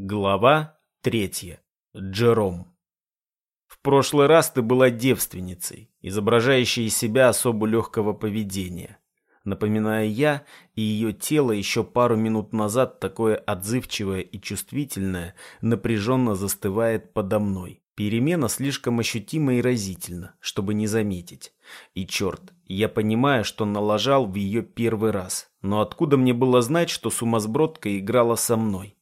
Глава третья. Джером. В прошлый раз ты была девственницей, изображающей из себя особу легкого поведения. Напоминаю я, и ее тело еще пару минут назад такое отзывчивое и чувствительное напряженно застывает подо мной. Перемена слишком ощутима и разительна, чтобы не заметить. И черт, я понимаю, что налажал в ее первый раз. Но откуда мне было знать, что сумасбродка играла со мной?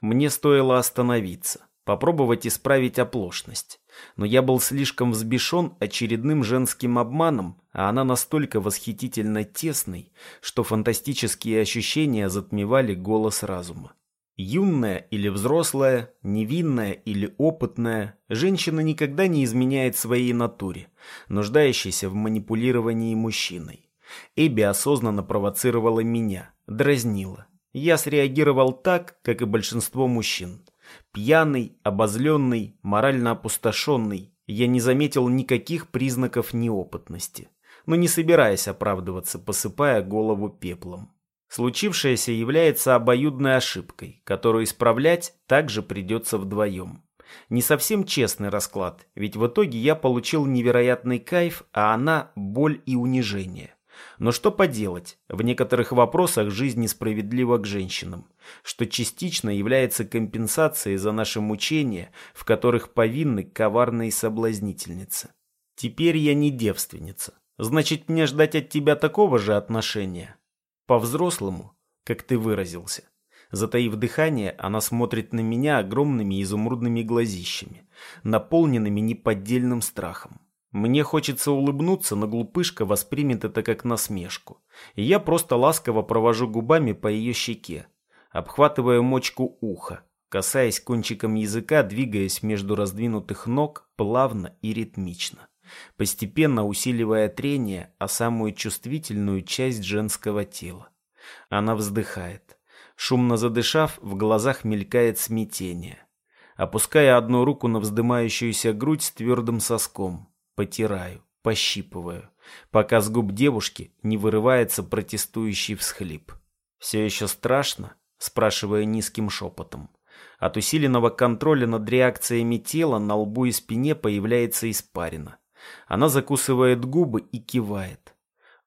Мне стоило остановиться, попробовать исправить оплошность. Но я был слишком взбешен очередным женским обманом, а она настолько восхитительно тесной, что фантастические ощущения затмевали голос разума. Юная или взрослая, невинная или опытная, женщина никогда не изменяет своей натуре, нуждающейся в манипулировании мужчиной. Эбби осознанно провоцировала меня, дразнила, я среагировал так, как и большинство мужчин. Пьяный, обозленный, морально опустошенный, я не заметил никаких признаков неопытности, но не собираясь оправдываться, посыпая голову пеплом. Случившееся является обоюдной ошибкой, которую исправлять также придется вдвоем. Не совсем честный расклад, ведь в итоге я получил невероятный кайф, а она – боль и унижение. Но что поделать, в некоторых вопросах жизнь несправедлива к женщинам, что частично является компенсацией за наши мучения, в которых повинны коварные соблазнительницы. Теперь я не девственница. Значит, мне ждать от тебя такого же отношения? По-взрослому, как ты выразился. Затаив дыхание, она смотрит на меня огромными изумрудными глазищами, наполненными неподдельным страхом. Мне хочется улыбнуться, но глупышка воспримет это как насмешку. И я просто ласково провожу губами по ее щеке, обхватывая мочку уха, касаясь кончиком языка, двигаясь между раздвинутых ног плавно и ритмично, постепенно усиливая трение о самую чувствительную часть женского тела. Она вздыхает. Шумно задышав, в глазах мелькает смятение. Опуская одну руку на вздымающуюся грудь с твердым соском, потираю, пощипываю, пока с губ девушки не вырывается протестующий всхлип. «Все еще страшно?» – спрашиваю низким шепотом. От усиленного контроля над реакциями тела на лбу и спине появляется испарина. Она закусывает губы и кивает.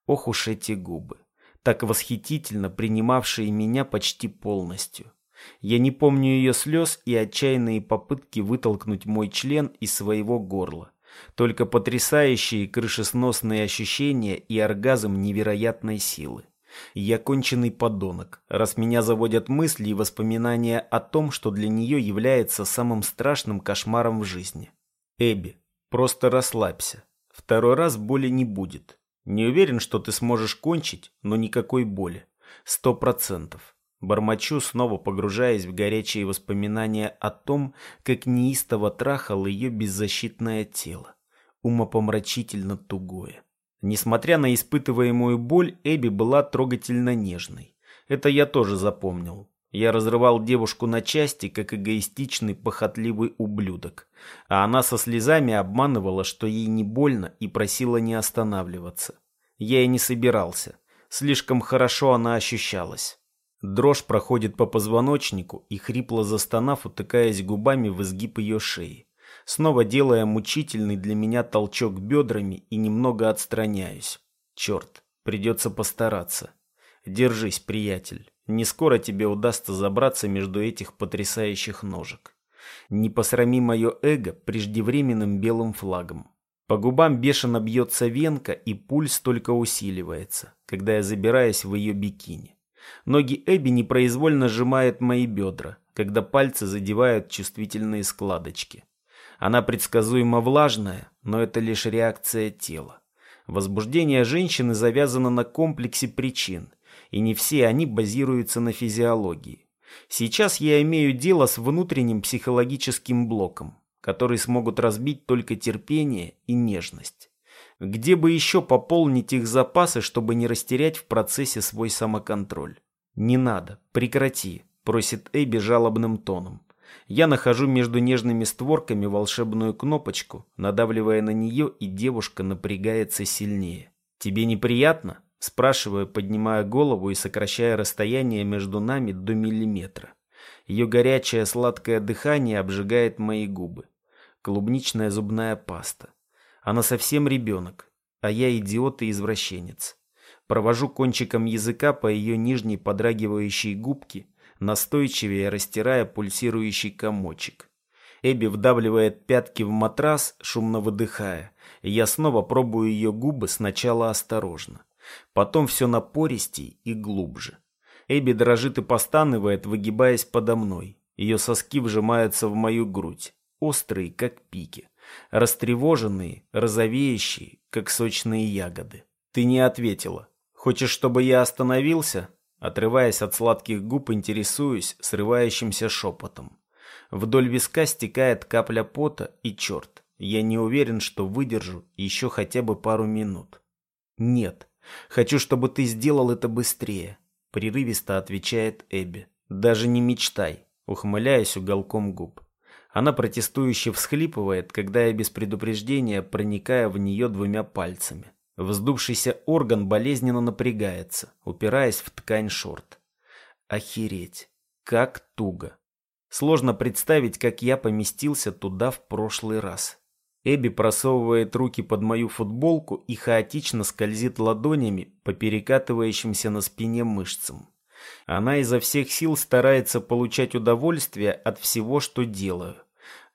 Ох уж эти губы, так восхитительно принимавшие меня почти полностью. Я не помню ее слез и отчаянные попытки вытолкнуть мой член из своего горла. Только потрясающие крышесносные ощущения и оргазм невероятной силы. Я конченый подонок, раз меня заводят мысли и воспоминания о том, что для нее является самым страшным кошмаром в жизни. Эбби, просто расслабься. Второй раз боли не будет. Не уверен, что ты сможешь кончить, но никакой боли. Сто процентов. Бормочу, снова погружаясь в горячие воспоминания о том, как неистово трахал ее беззащитное тело, умопомрачительно тугое. Несмотря на испытываемую боль, Эбби была трогательно нежной. Это я тоже запомнил. Я разрывал девушку на части, как эгоистичный, похотливый ублюдок. А она со слезами обманывала, что ей не больно, и просила не останавливаться. Я и не собирался. Слишком хорошо она ощущалась. Дрожь проходит по позвоночнику и хрипло застонав, утыкаясь губами в изгиб ее шеи. Снова делая мучительный для меня толчок бедрами и немного отстраняюсь. Черт, придется постараться. Держись, приятель. Не скоро тебе удастся забраться между этих потрясающих ножек. Не посрами мое эго преждевременным белым флагом. По губам бешено бьется венка, и пульс только усиливается, когда я забираюсь в ее бикини. Ноги Эбби непроизвольно сжимают мои бедра, когда пальцы задевают чувствительные складочки. Она предсказуемо влажная, но это лишь реакция тела. Возбуждение женщины завязано на комплексе причин, и не все они базируются на физиологии. Сейчас я имею дело с внутренним психологическим блоком, который смогут разбить только терпение и нежность. Где бы еще пополнить их запасы, чтобы не растерять в процессе свой самоконтроль? «Не надо, прекрати», — просит Эбби жалобным тоном. Я нахожу между нежными створками волшебную кнопочку, надавливая на нее, и девушка напрягается сильнее. «Тебе неприятно?» – спрашиваю, поднимая голову и сокращая расстояние между нами до миллиметра. Ее горячее сладкое дыхание обжигает мои губы. Клубничная зубная паста. Она совсем ребенок, а я идиот и извращенец. Провожу кончиком языка по ее нижней подрагивающей губке, настойчивее растирая пульсирующий комочек. Эбби вдавливает пятки в матрас, шумно выдыхая, я снова пробую ее губы сначала осторожно. Потом все напористей и глубже. Эбби дрожит и постанывает, выгибаясь подо мной. Ее соски вжимаются в мою грудь, острые, как пики, растревоженные, розовеющие, как сочные ягоды. Ты не ответила. Хочешь, чтобы я остановился? Отрываясь от сладких губ, интересуюсь срывающимся шепотом. Вдоль виска стекает капля пота, и черт, я не уверен, что выдержу еще хотя бы пару минут. Нет, хочу, чтобы ты сделал это быстрее. Прерывисто отвечает Эбби. Даже не мечтай, ухмыляясь уголком губ. Она протестующе всхлипывает, когда я без предупреждения проникаю в нее двумя пальцами. Вздувшийся орган болезненно напрягается, упираясь в ткань шорт. Охереть, как туго. Сложно представить, как я поместился туда в прошлый раз. Эбби просовывает руки под мою футболку и хаотично скользит ладонями по перекатывающимся на спине мышцам. Она изо всех сил старается получать удовольствие от всего, что делаю.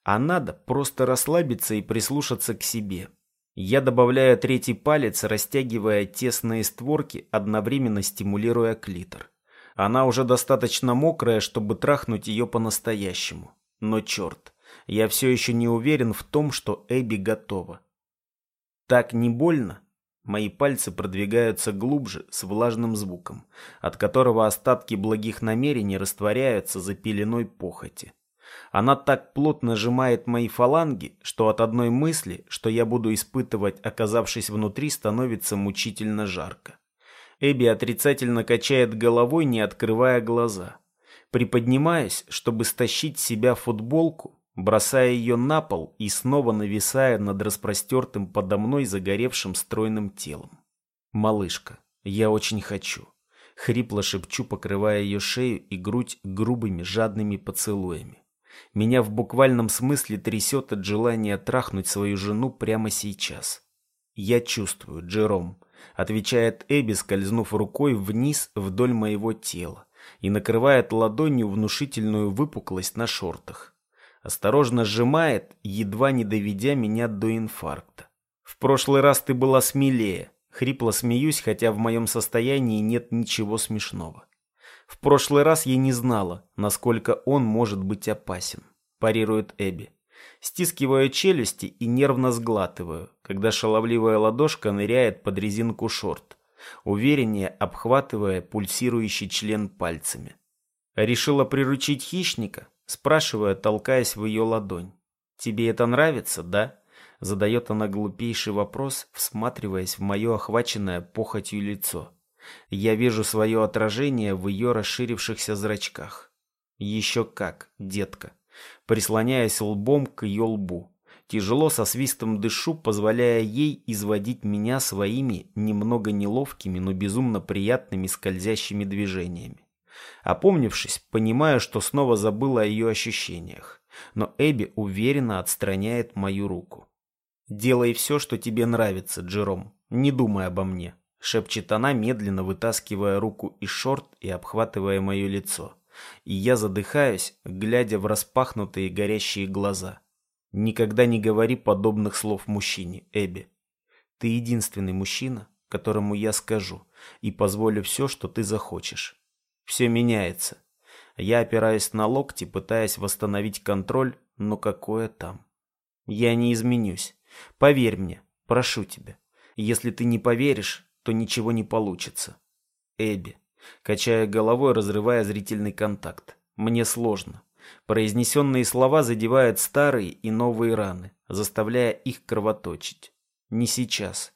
А надо просто расслабиться и прислушаться к себе. Я добавляю третий палец, растягивая тесные створки, одновременно стимулируя клитор. Она уже достаточно мокрая, чтобы трахнуть ее по-настоящему. Но черт, я все еще не уверен в том, что Эбби готова. Так не больно? Мои пальцы продвигаются глубже с влажным звуком, от которого остатки благих намерений растворяются за пеленой похоти. Она так плотно сжимает мои фаланги, что от одной мысли, что я буду испытывать, оказавшись внутри, становится мучительно жарко. Эбби отрицательно качает головой, не открывая глаза. Приподнимаясь, чтобы стащить с себя футболку, бросая ее на пол и снова нависая над распростертым подо мной загоревшим стройным телом. «Малышка, я очень хочу», — хрипло шепчу, покрывая ее шею и грудь грубыми жадными поцелуями. Меня в буквальном смысле трясет от желания трахнуть свою жену прямо сейчас. «Я чувствую, Джером», — отвечает Эбби, скользнув рукой вниз вдоль моего тела и накрывает ладонью внушительную выпуклость на шортах осторожно сжимает, едва не доведя меня до инфаркта. В прошлый раз ты была смелее. Хрипло смеюсь, хотя в моем состоянии нет ничего смешного. В прошлый раз я не знала, насколько он может быть опасен. Парирует Эбби. Стискиваю челюсти и нервно сглатываю, когда шаловливая ладошка ныряет под резинку шорт, увереннее обхватывая пульсирующий член пальцами. Решила приручить хищника? Спрашиваю, толкаясь в ее ладонь. «Тебе это нравится, да?» Задает она глупейший вопрос, всматриваясь в мое охваченное похотью лицо. Я вижу свое отражение в ее расширившихся зрачках. Еще как, детка. Прислоняясь лбом к ее лбу. Тяжело со свистом дышу, позволяя ей изводить меня своими немного неловкими, но безумно приятными скользящими движениями. Опомнившись, понимаю, что снова забыл о ее ощущениях. Но Эбби уверенно отстраняет мою руку. «Делай все, что тебе нравится, Джером. Не думай обо мне», — шепчет она, медленно вытаскивая руку из шорт и обхватывая мое лицо. И я задыхаюсь, глядя в распахнутые горящие глаза. «Никогда не говори подобных слов мужчине, Эбби. Ты единственный мужчина, которому я скажу, и позволю все, что ты захочешь. Все меняется. Я опираюсь на локти, пытаясь восстановить контроль, но какое там. Я не изменюсь. Поверь мне, прошу тебя. Если ты не поверишь, то ничего не получится. Эбби, качая головой, разрывая зрительный контакт. Мне сложно. Произнесенные слова задевают старые и новые раны, заставляя их кровоточить. Не сейчас.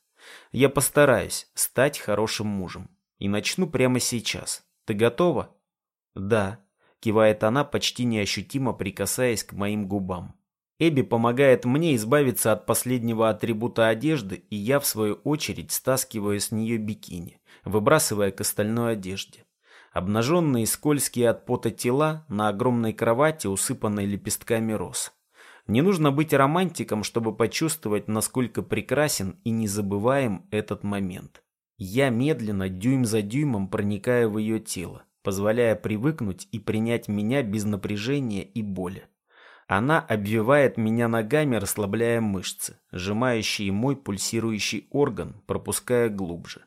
Я постараюсь стать хорошим мужем. И начну прямо сейчас. Ты готова? Да, кивает она, почти неощутимо прикасаясь к моим губам. Эбби помогает мне избавиться от последнего атрибута одежды, и я, в свою очередь, стаскиваю с нее бикини, выбрасывая к остальной одежде. Обнаженные скользкие от пота тела на огромной кровати, усыпанной лепестками роз. Не нужно быть романтиком, чтобы почувствовать, насколько прекрасен и незабываем этот момент. Я медленно, дюйм за дюймом проникаю в ее тело, позволяя привыкнуть и принять меня без напряжения и боли. Она обвивает меня ногами, расслабляя мышцы, сжимающие мой пульсирующий орган, пропуская глубже.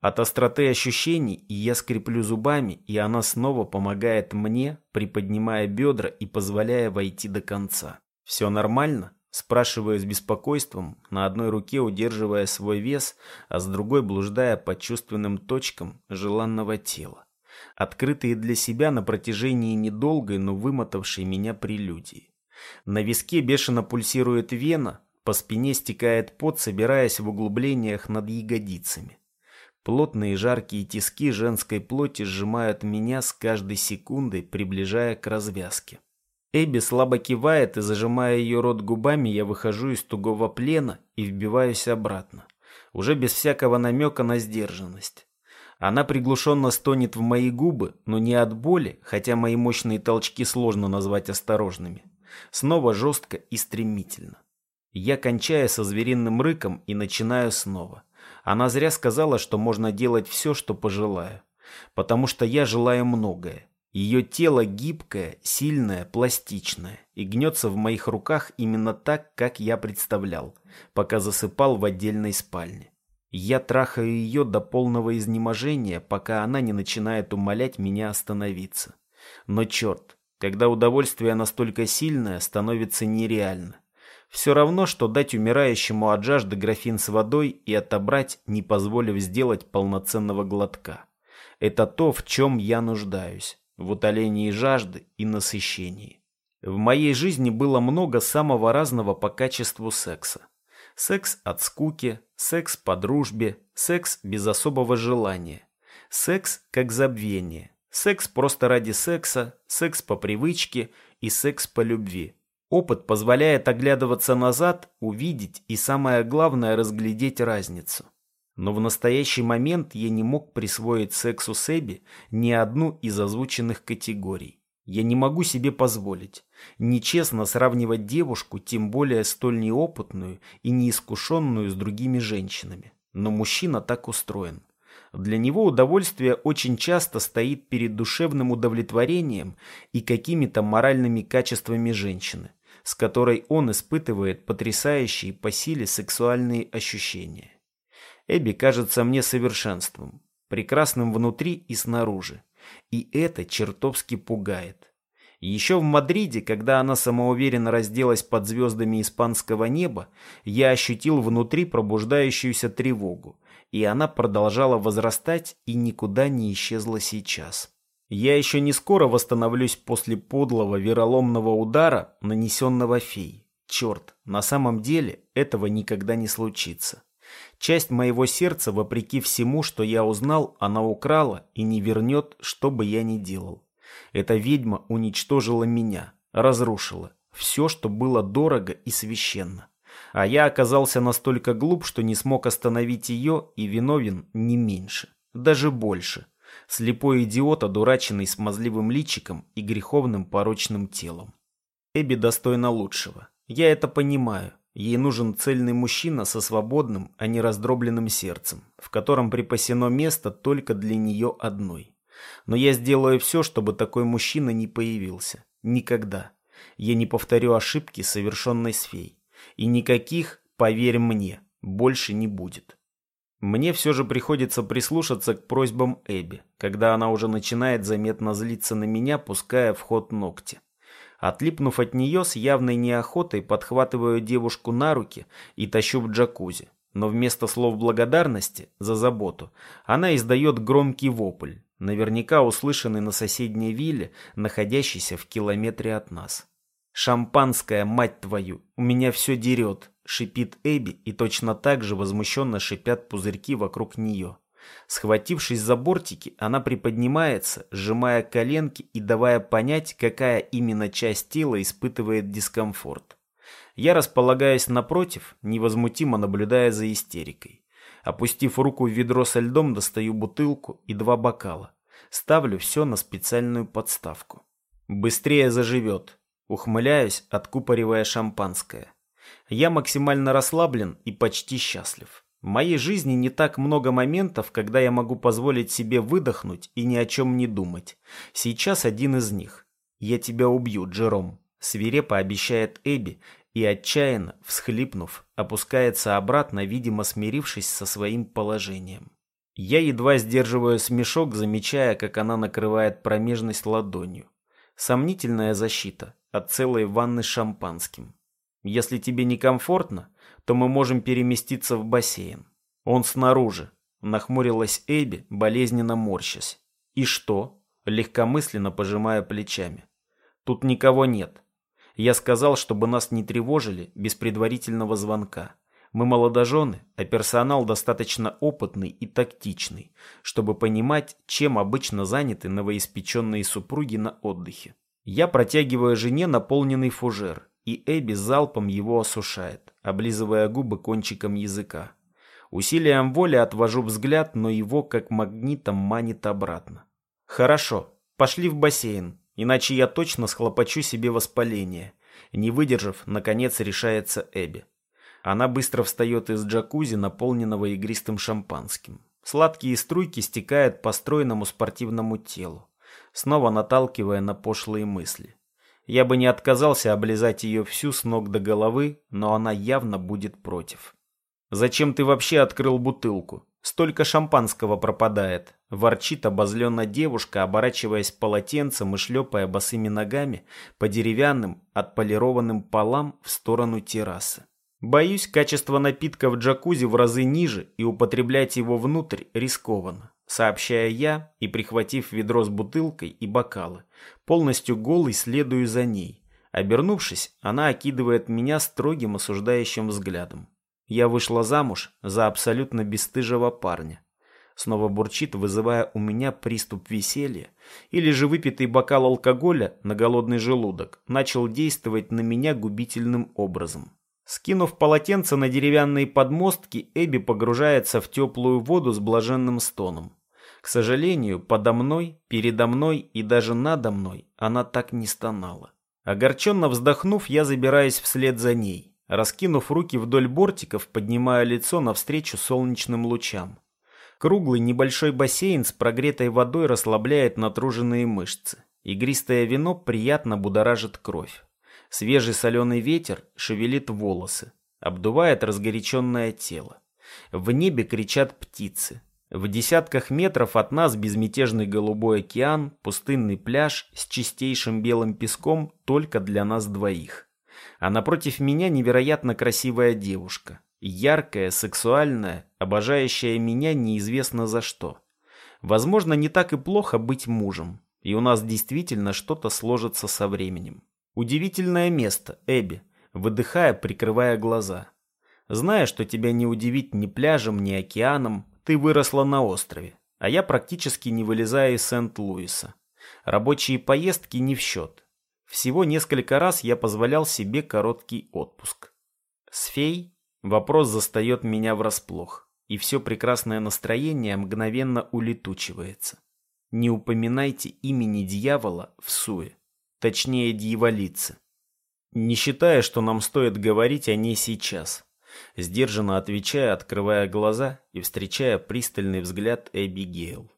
От остроты ощущений я скреплю зубами, и она снова помогает мне, приподнимая бедра и позволяя войти до конца. «Все нормально?» – спрашиваю с беспокойством, на одной руке удерживая свой вес, а с другой блуждая по чувственным точкам желанного тела, открытые для себя на протяжении недолгой, но вымотавшей меня прелюдии. На виске бешено пульсирует вена, по спине стекает пот, собираясь в углублениях над ягодицами. Плотные жаркие тиски женской плоти сжимают меня с каждой секундой, приближая к развязке. Эбби слабо кивает, и, зажимая ее рот губами, я выхожу из тугого плена и вбиваюсь обратно, уже без всякого намека на сдержанность. Она приглушенно стонет в мои губы, но не от боли, хотя мои мощные толчки сложно назвать осторожными. Снова жестко и стремительно. Я кончаю со звериным рыком и начинаю снова. Она зря сказала, что можно делать все, что пожелаю. Потому что я желаю многое. Ее тело гибкое, сильное, пластичное и гнется в моих руках именно так, как я представлял, пока засыпал в отдельной спальне. Я трахаю ее до полного изнеможения, пока она не начинает умолять меня остановиться. Но черт, когда удовольствие настолько сильное, становится нереально. Все равно, что дать умирающему от жажды графин с водой и отобрать, не позволив сделать полноценного глотка. Это то, в чем я нуждаюсь, в утолении жажды и насыщении. В моей жизни было много самого разного по качеству секса. Секс от скуки, секс по дружбе, секс без особого желания, секс как забвение, Секс просто ради секса, секс по привычке и секс по любви. Опыт позволяет оглядываться назад, увидеть и, самое главное, разглядеть разницу. Но в настоящий момент я не мог присвоить сексу Себи ни одну из озвученных категорий. Я не могу себе позволить. Нечестно сравнивать девушку, тем более столь неопытную и неискушенную с другими женщинами. Но мужчина так устроен. Для него удовольствие очень часто стоит перед душевным удовлетворением и какими-то моральными качествами женщины, с которой он испытывает потрясающие по силе сексуальные ощущения. Эбби кажется мне совершенством, прекрасным внутри и снаружи, и это чертовски пугает. Еще в Мадриде, когда она самоуверенно разделась под звездами испанского неба, я ощутил внутри пробуждающуюся тревогу, и она продолжала возрастать и никуда не исчезла сейчас. Я еще не скоро восстановлюсь после подлого вероломного удара, нанесенного фей. Черт, на самом деле этого никогда не случится. Часть моего сердца, вопреки всему, что я узнал, она украла и не вернет, что бы я ни делал. Эта ведьма уничтожила меня, разрушила все, что было дорого и священно. А я оказался настолько глуп, что не смог остановить ее и виновен не меньше, даже больше. Слепой идиот, одураченный смазливым личиком и греховным порочным телом. Эбби достойна лучшего. Я это понимаю. Ей нужен цельный мужчина со свободным, а не раздробленным сердцем, в котором припасено место только для нее одной. Но я сделаю все, чтобы такой мужчина не появился. Никогда. Я не повторю ошибки, совершенной с фей. И никаких, поверь мне, больше не будет. Мне все же приходится прислушаться к просьбам Эбби, когда она уже начинает заметно злиться на меня, пуская в ход ногти. Отлипнув от нее, с явной неохотой подхватываю девушку на руки и тащу в джакузи. Но вместо слов благодарности за заботу она издает громкий вопль, наверняка услышанный на соседней вилле, находящейся в километре от нас. «Шампанское, мать твою! У меня все дерет!» — шипит Эбби, и точно так же возмущенно шипят пузырьки вокруг нее. Схватившись за бортики, она приподнимается, сжимая коленки и давая понять, какая именно часть тела испытывает дискомфорт. Я располагаюсь напротив, невозмутимо наблюдая за истерикой. Опустив руку в ведро со льдом, достаю бутылку и два бокала. Ставлю все на специальную подставку. Быстрее заживет. Ухмыляюсь, откупоривая шампанское. Я максимально расслаблен и почти счастлив. В моей жизни не так много моментов, когда я могу позволить себе выдохнуть и ни о чем не думать. Сейчас один из них. «Я тебя убью, Джером», — свирепо обещает Эбби и, отчаянно, всхлипнув, опускается обратно, видимо смирившись со своим положением. Я едва сдерживаю смешок, замечая, как она накрывает промежность ладонью. Сомнительная защита от целой ванны шампанским. Если тебе некомфортно, то мы можем переместиться в бассейн. Он снаружи. Нахмурилась Эбби, болезненно морщась. И что? Легкомысленно пожимая плечами. Тут никого нет. Я сказал, чтобы нас не тревожили без предварительного звонка. Мы молодожены, а персонал достаточно опытный и тактичный, чтобы понимать, чем обычно заняты новоиспеченные супруги на отдыхе. Я протягиваю жене наполненный фужер и Эбби залпом его осушает, облизывая губы кончиком языка. Усилием воли отвожу взгляд, но его как магнитом манит обратно. «Хорошо, пошли в бассейн, иначе я точно схлопочу себе воспаление». Не выдержав, наконец решается Эбби. Она быстро встает из джакузи, наполненного игристым шампанским. Сладкие струйки стекают по стройному спортивному телу, снова наталкивая на пошлые мысли. Я бы не отказался облизать ее всю с ног до головы, но она явно будет против. «Зачем ты вообще открыл бутылку? Столько шампанского пропадает», – ворчит обозленно девушка, оборачиваясь полотенцем и шлепая босыми ногами по деревянным, отполированным полам в сторону террасы. Боюсь, качество напитка в джакузи в разы ниже, и употреблять его внутрь рискованно сообщая я и, прихватив ведро с бутылкой и бокалы, полностью голый следую за ней. Обернувшись, она окидывает меня строгим осуждающим взглядом. Я вышла замуж за абсолютно бесстыжего парня. Снова бурчит, вызывая у меня приступ веселья. Или же выпитый бокал алкоголя на голодный желудок начал действовать на меня губительным образом. Скинув полотенце на деревянные подмостки, Эбби погружается в теплую воду с блаженным стоном. К сожалению, подо мной, передо мной и даже надо мной она так не стонала. Огорченно вздохнув, я забираюсь вслед за ней. Раскинув руки вдоль бортиков, поднимаю лицо навстречу солнечным лучам. Круглый небольшой бассейн с прогретой водой расслабляет натруженные мышцы. Игристое вино приятно будоражит кровь. Свежий соленый ветер шевелит волосы, обдувает разгоряченное тело. В небе кричат птицы. В десятках метров от нас безмятежный голубой океан, пустынный пляж с чистейшим белым песком только для нас двоих. А напротив меня невероятно красивая девушка. Яркая, сексуальная, обожающая меня неизвестно за что. Возможно, не так и плохо быть мужем, и у нас действительно что-то сложится со временем. Удивительное место, Эбби, выдыхая, прикрывая глаза. Зная, что тебя не удивить ни пляжем, ни океаном, ты выросла на острове, а я практически не вылезаю из Сент-Луиса. Рабочие поездки не в счет. Всего несколько раз я позволял себе короткий отпуск. С фей вопрос застает меня врасплох, и все прекрасное настроение мгновенно улетучивается. Не упоминайте имени дьявола в суе, точнее дьяволицы. Не считая, что нам стоит говорить о ней сейчас. Сдержанно отвечая, открывая глаза и встречая пристальный взгляд Эбигейл.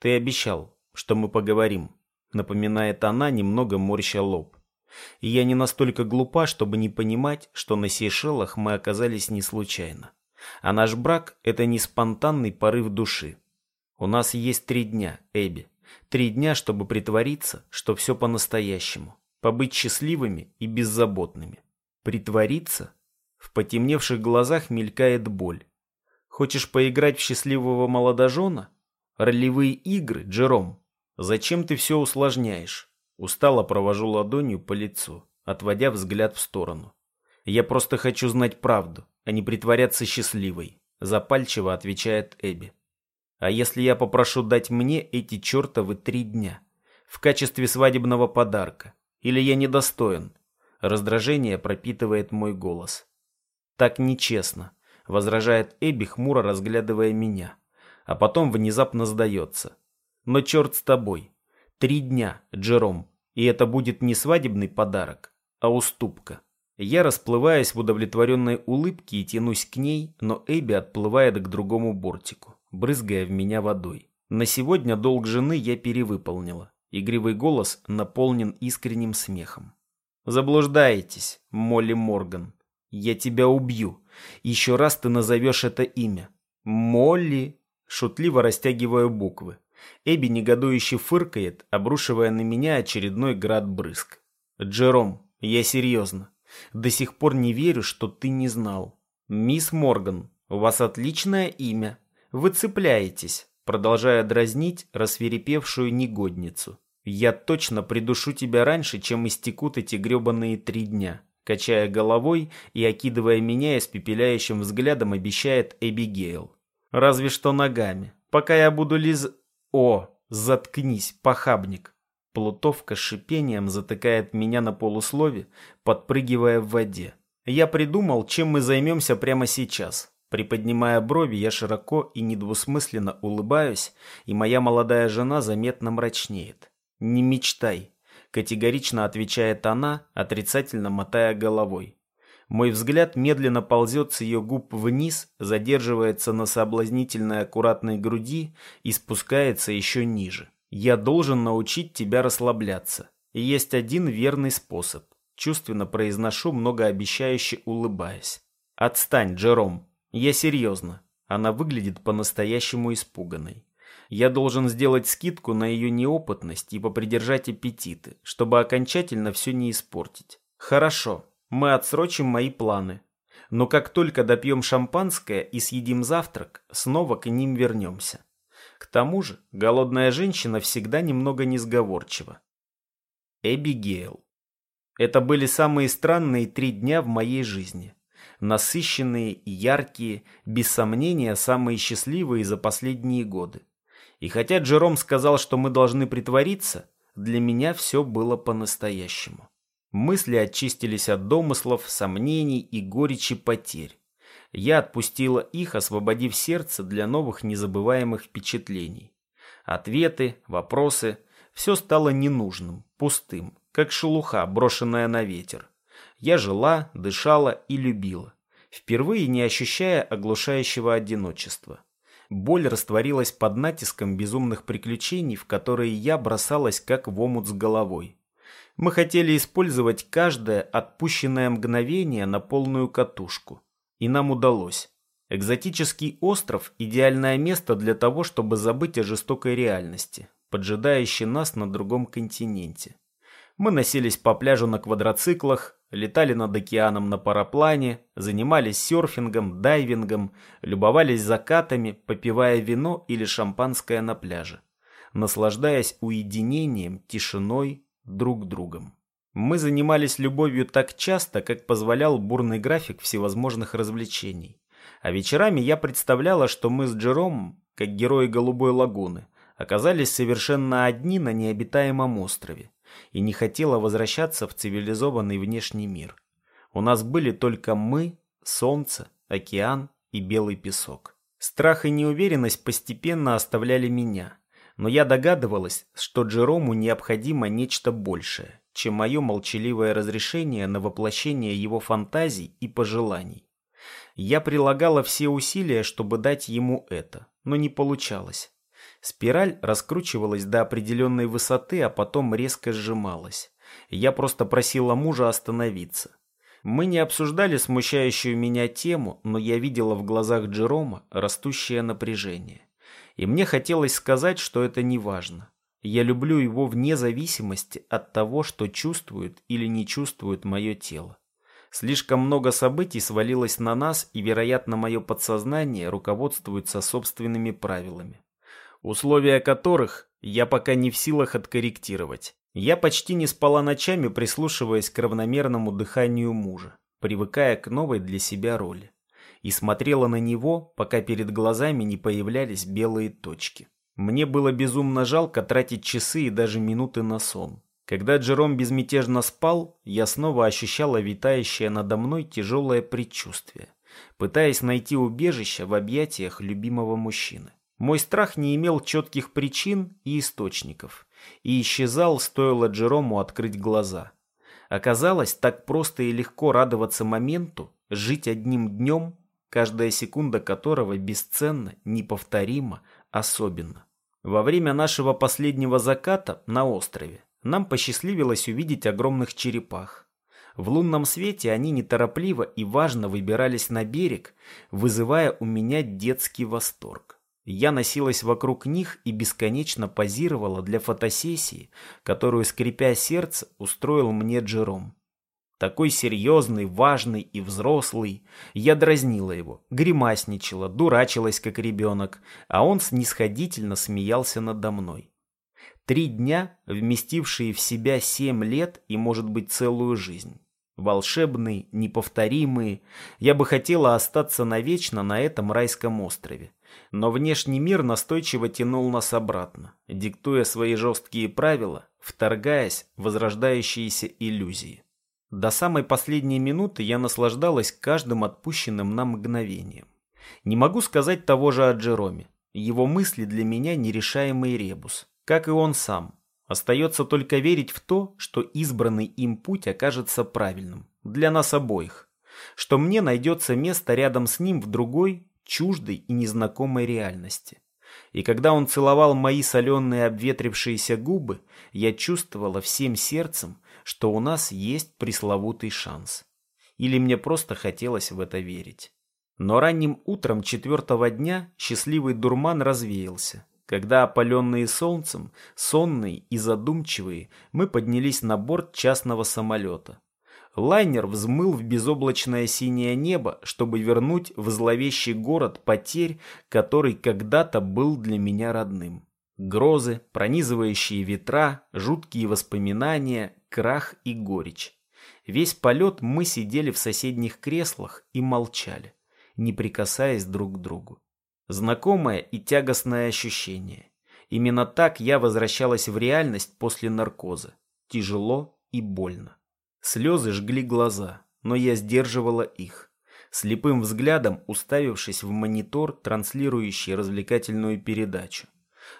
«Ты обещал, что мы поговорим», — напоминает она, немного морща лоб. И я не настолько глупа, чтобы не понимать, что на Сейшелах мы оказались не случайно. А наш брак — это не спонтанный порыв души. У нас есть три дня, Эбби. Три дня, чтобы притвориться, что все по-настоящему. Побыть счастливыми и беззаботными. Притвориться в потемневших глазах мелькает боль. Хочешь поиграть в счастливого молодожена? Ролевые игры, Джером. Зачем ты все усложняешь? Устало провожу ладонью по лицу, отводя взгляд в сторону. Я просто хочу знать правду, а не притворяться счастливой, запальчиво отвечает Эбби. А если я попрошу дать мне эти чертовы три дня? В качестве свадебного подарка? Или я недостоин? Раздражение пропитывает мой голос. Так нечестно, возражает Эбби, хмуро разглядывая меня. А потом внезапно сдается. Но черт с тобой. Три дня, Джером, и это будет не свадебный подарок, а уступка. Я расплываюсь в удовлетворенной улыбке и тянусь к ней, но Эбби отплывает к другому бортику, брызгая в меня водой. На сегодня долг жены я перевыполнила. Игривый голос наполнен искренним смехом. «Заблуждаетесь, Молли Морган. Я тебя убью. Еще раз ты назовешь это имя. Молли!» Шутливо растягиваю буквы. Эбби негодующе фыркает, обрушивая на меня очередной град брызг. «Джером, я серьезно. До сих пор не верю, что ты не знал. Мисс Морган, у вас отличное имя. Вы цепляетесь, продолжая дразнить рассверепевшую негодницу. Я точно придушу тебя раньше, чем истекут эти гребаные три дня. Качая головой и окидывая меня испепеляющим взглядом, обещает Эбигейл. Разве что ногами. Пока я буду лиз... О, заткнись, похабник. Плутовка с шипением затыкает меня на полуслове, подпрыгивая в воде. Я придумал, чем мы займемся прямо сейчас. Приподнимая брови, я широко и недвусмысленно улыбаюсь, и моя молодая жена заметно мрачнеет. «Не мечтай», — категорично отвечает она, отрицательно мотая головой. Мой взгляд медленно ползет с ее губ вниз, задерживается на соблазнительной аккуратной груди и спускается еще ниже. Я должен научить тебя расслабляться. И есть один верный способ. Чувственно произношу, многообещающе улыбаясь. Отстань, Джером. Я серьезно. Она выглядит по-настоящему испуганной. Я должен сделать скидку на ее неопытность и попридержать аппетиты, чтобы окончательно все не испортить. Хорошо, мы отсрочим мои планы. Но как только допьем шампанское и съедим завтрак, снова к ним вернемся. К тому же, голодная женщина всегда немного несговорчива. Эбигейл. Это были самые странные три дня в моей жизни. Насыщенные яркие, без сомнения, самые счастливые за последние годы. И хотя Джером сказал, что мы должны притвориться, для меня все было по-настоящему. Мысли очистились от домыслов, сомнений и горечи потерь. Я отпустила их, освободив сердце для новых незабываемых впечатлений. Ответы, вопросы – все стало ненужным, пустым, как шелуха, брошенная на ветер. Я жила, дышала и любила, впервые не ощущая оглушающего одиночества. Боль растворилась под натиском безумных приключений, в которые я бросалась как в омут с головой. Мы хотели использовать каждое отпущенное мгновение на полную катушку. И нам удалось. Экзотический остров – идеальное место для того, чтобы забыть о жестокой реальности, поджидающей нас на другом континенте. Мы носились по пляжу на квадроциклах, летали над океаном на параплане, занимались серфингом, дайвингом, любовались закатами, попивая вино или шампанское на пляже, наслаждаясь уединением, тишиной, друг другом. Мы занимались любовью так часто, как позволял бурный график всевозможных развлечений. А вечерами я представляла, что мы с Джеромом, как герои Голубой лагуны, оказались совершенно одни на необитаемом острове и не хотела возвращаться в цивилизованный внешний мир. У нас были только мы, солнце, океан и белый песок. Страх и неуверенность постепенно оставляли меня, но я догадывалась, что Джерому необходимо нечто большее чем мое молчаливое разрешение на воплощение его фантазий и пожеланий. Я прилагала все усилия, чтобы дать ему это, но не получалось. Спираль раскручивалась до определенной высоты, а потом резко сжималась. Я просто просила мужа остановиться. Мы не обсуждали смущающую меня тему, но я видела в глазах Джерома растущее напряжение. И мне хотелось сказать, что это не важно. Я люблю его вне зависимости от того, что чувствует или не чувствует мое тело. Слишком много событий свалилось на нас, и, вероятно, мое подсознание руководствуется собственными правилами, условия которых я пока не в силах откорректировать. Я почти не спала ночами, прислушиваясь к равномерному дыханию мужа, привыкая к новой для себя роли, и смотрела на него, пока перед глазами не появлялись белые точки. Мне было безумно жалко тратить часы и даже минуты на сон. Когда Джером безмятежно спал, я снова ощущала витающее надо мной тяжелое предчувствие, пытаясь найти убежище в объятиях любимого мужчины. Мой страх не имел четких причин и источников, и исчезал, стоило Джерому открыть глаза. Оказалось, так просто и легко радоваться моменту, жить одним днем, каждая секунда которого бесценна, неповторима, особенно. Во время нашего последнего заката на острове нам посчастливилось увидеть огромных черепах. В лунном свете они неторопливо и важно выбирались на берег, вызывая у меня детский восторг. Я носилась вокруг них и бесконечно позировала для фотосессии, которую, скрипя сердце, устроил мне Джером. Такой серьезный, важный и взрослый. Я дразнила его, гримасничала, дурачилась, как ребенок, а он снисходительно смеялся надо мной. Три дня, вместившие в себя семь лет и, может быть, целую жизнь. Волшебные, неповторимые. Я бы хотела остаться навечно на этом райском острове. Но внешний мир настойчиво тянул нас обратно, диктуя свои жесткие правила, вторгаясь в возрождающиеся иллюзии. До самой последней минуты я наслаждалась каждым отпущенным нам мгновением. Не могу сказать того же о Джероме. Его мысли для меня нерешаемый ребус, как и он сам. Остается только верить в то, что избранный им путь окажется правильным. Для нас обоих. Что мне найдется место рядом с ним в другой, чуждой и незнакомой реальности. И когда он целовал мои соленые обветрившиеся губы, я чувствовала всем сердцем, что у нас есть пресловутый шанс. Или мне просто хотелось в это верить. Но ранним утром четвертого дня счастливый дурман развеялся, когда, опаленные солнцем, сонные и задумчивые, мы поднялись на борт частного самолета. Лайнер взмыл в безоблачное синее небо, чтобы вернуть в зловещий город потерь, который когда-то был для меня родным. Грозы, пронизывающие ветра, жуткие воспоминания, крах и горечь. Весь полет мы сидели в соседних креслах и молчали, не прикасаясь друг к другу. Знакомое и тягостное ощущение. Именно так я возвращалась в реальность после наркоза. Тяжело и больно. Слезы жгли глаза, но я сдерживала их. Слепым взглядом уставившись в монитор, транслирующий развлекательную передачу.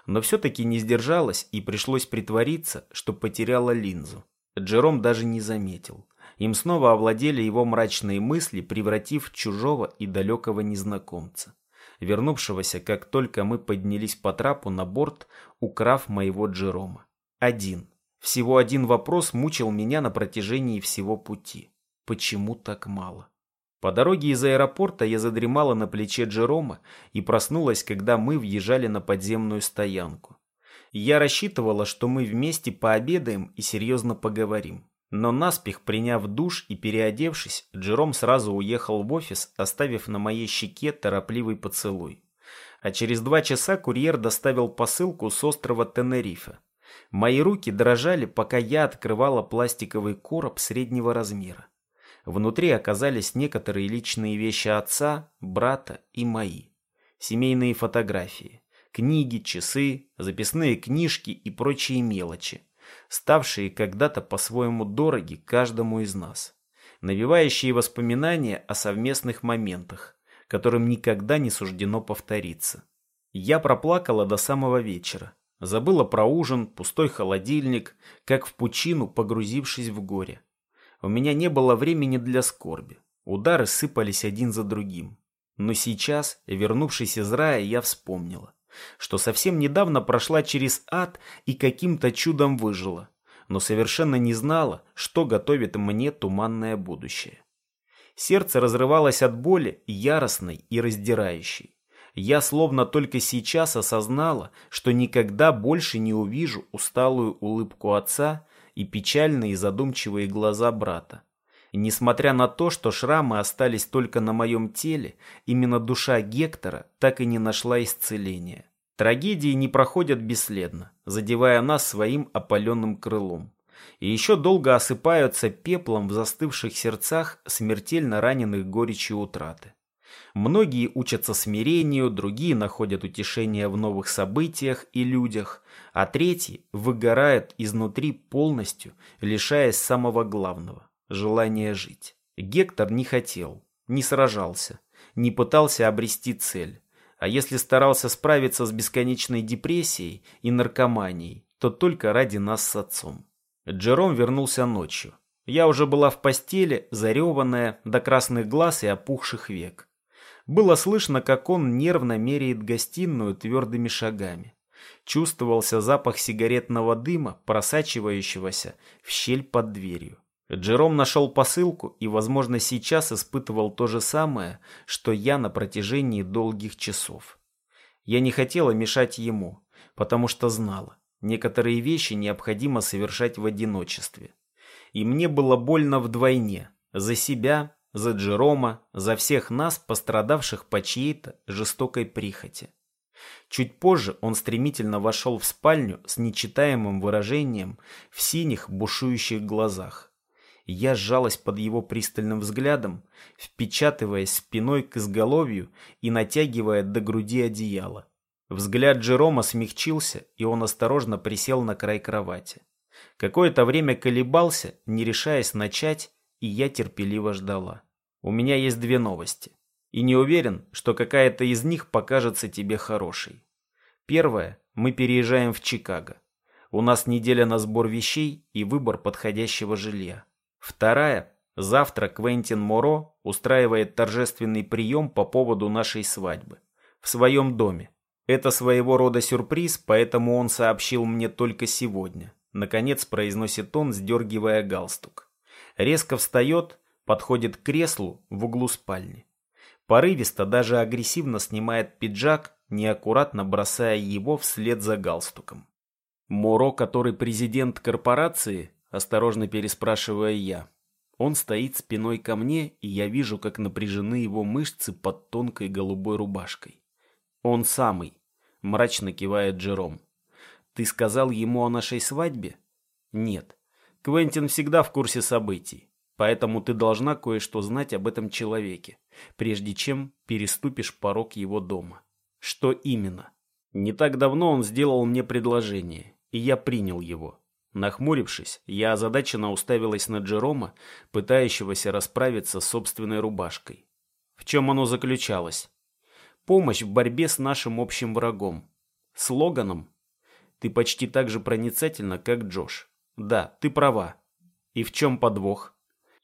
Но все-таки не сдержалась и пришлось притвориться, что потеряла линзу. Джером даже не заметил. Им снова овладели его мрачные мысли, превратив чужого и далекого незнакомца, вернувшегося, как только мы поднялись по трапу на борт, украв моего Джерома. Один. Всего один вопрос мучил меня на протяжении всего пути. Почему так мало? По дороге из аэропорта я задремала на плече Джерома и проснулась, когда мы въезжали на подземную стоянку. Я рассчитывала, что мы вместе пообедаем и серьезно поговорим. Но наспех приняв душ и переодевшись, Джером сразу уехал в офис, оставив на моей щеке торопливый поцелуй. А через два часа курьер доставил посылку с острова Тенерифе. Мои руки дрожали, пока я открывала пластиковый короб среднего размера. Внутри оказались некоторые личные вещи отца, брата и мои. Семейные фотографии, книги, часы, записные книжки и прочие мелочи, ставшие когда-то по-своему дороги каждому из нас, навевающие воспоминания о совместных моментах, которым никогда не суждено повториться. Я проплакала до самого вечера, Забыла про ужин, пустой холодильник, как в пучину, погрузившись в горе. У меня не было времени для скорби. Удары сыпались один за другим. Но сейчас, вернувшись из рая, я вспомнила, что совсем недавно прошла через ад и каким-то чудом выжила, но совершенно не знала, что готовит мне туманное будущее. Сердце разрывалось от боли, яростной и раздирающей я словно только сейчас осознала, что никогда больше не увижу усталую улыбку отца и печальные задумчивые глаза брата. И несмотря на то, что шрамы остались только на моем теле, именно душа Гектора так и не нашла исцеления. Трагедии не проходят бесследно, задевая нас своим опаленным крылом. И еще долго осыпаются пеплом в застывших сердцах смертельно раненых горечью утраты. Многие учатся смирению, другие находят утешение в новых событиях и людях, а третьи выгорают изнутри полностью, лишаясь самого главного – желания жить. Гектор не хотел, не сражался, не пытался обрести цель. А если старался справиться с бесконечной депрессией и наркоманией, то только ради нас с отцом. Джером вернулся ночью. Я уже была в постели, зареванная, до красных глаз и опухших век. Было слышно, как он нервно меряет гостиную твердыми шагами. Чувствовался запах сигаретного дыма, просачивающегося в щель под дверью. Джером нашел посылку и, возможно, сейчас испытывал то же самое, что я на протяжении долгих часов. Я не хотела мешать ему, потому что знала, некоторые вещи необходимо совершать в одиночестве. И мне было больно вдвойне. За себя, за Джерома, за всех нас, пострадавших по чьей-то жестокой прихоти. Чуть позже он стремительно вошел в спальню с нечитаемым выражением в синих бушующих глазах. Я сжалась под его пристальным взглядом, впечатываясь спиной к изголовью и натягивая до груди одеяло. Взгляд Джерома смягчился, и он осторожно присел на край кровати. Какое-то время колебался, не решаясь начать, и я терпеливо ждала. У меня есть две новости. И не уверен, что какая-то из них покажется тебе хорошей. Первое. Мы переезжаем в Чикаго. У нас неделя на сбор вещей и выбор подходящего жилья. Вторая. Завтра Квентин Моро устраивает торжественный прием по поводу нашей свадьбы. В своем доме. Это своего рода сюрприз, поэтому он сообщил мне только сегодня. Наконец произносит он, сдергивая галстук. Резко встает, подходит к креслу в углу спальни. Порывисто, даже агрессивно снимает пиджак, неаккуратно бросая его вслед за галстуком. Моро, который президент корпорации, осторожно переспрашивая я. Он стоит спиной ко мне, и я вижу, как напряжены его мышцы под тонкой голубой рубашкой. Он самый, мрачно кивает Джером. Ты сказал ему о нашей свадьбе? Нет. Квентин всегда в курсе событий, поэтому ты должна кое-что знать об этом человеке, прежде чем переступишь порог его дома. Что именно? Не так давно он сделал мне предложение, и я принял его. Нахмурившись, я озадаченно уставилась на Джерома, пытающегося расправиться с собственной рубашкой. В чем оно заключалось? Помощь в борьбе с нашим общим врагом. Слоганом ты почти так же проницательна, как Джош. Да, ты права. И в чем подвох?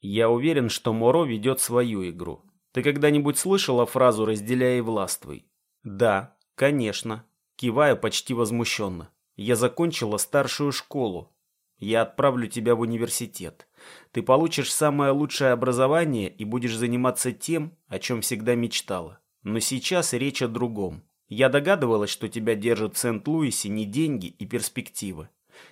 Я уверен, что Моро ведет свою игру. Ты когда-нибудь слышала фразу «разделяй и властвуй»? Да, конечно. Киваю почти возмущенно. Я закончила старшую школу. Я отправлю тебя в университет. Ты получишь самое лучшее образование и будешь заниматься тем, о чем всегда мечтала. Но сейчас речь о другом. Я догадывалась, что тебя держат в Сент-Луисе не деньги и перспективы.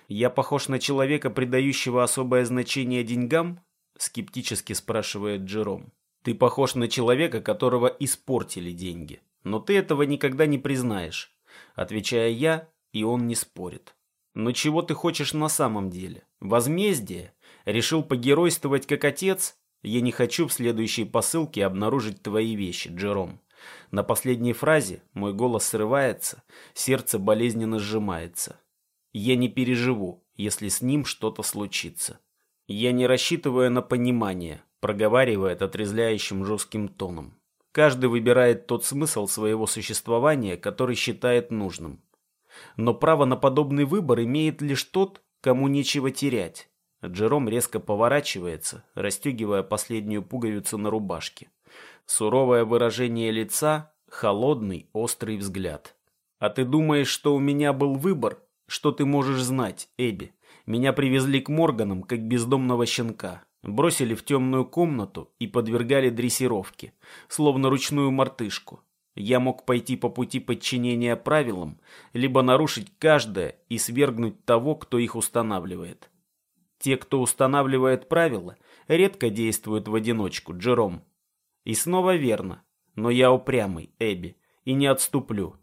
Я похож на человека, придающего особое значение деньгам? Скептически спрашивает Джером. Ты похож на человека, которого испортили деньги. Но ты этого никогда не признаешь. Отвечая я, и он не спорит. Но чего ты хочешь на самом деле? Возмездие? Решил погеройствовать как отец? Я не хочу в следующей посылке обнаружить твои вещи, Джером. На последней фразе мой голос срывается, сердце болезненно сжимается. Я не переживу, если с ним что-то случится. Я не рассчитываю на понимание, проговаривает отрезляющим жестким тоном. Каждый выбирает тот смысл своего существования, который считает нужным. Но право на подобный выбор имеет лишь тот, кому нечего терять. Джером резко поворачивается, расстегивая последнюю пуговицу на рубашке. Суровое выражение лица, холодный, острый взгляд. «А ты думаешь, что у меня был выбор? Что ты можешь знать, Эбби? Меня привезли к Морганам, как бездомного щенка. Бросили в темную комнату и подвергали дрессировке, словно ручную мартышку. Я мог пойти по пути подчинения правилам, либо нарушить каждое и свергнуть того, кто их устанавливает. Те, кто устанавливает правила, редко действуют в одиночку, Джером. И снова верно. Но я упрямый, Эбби, и не отступлю.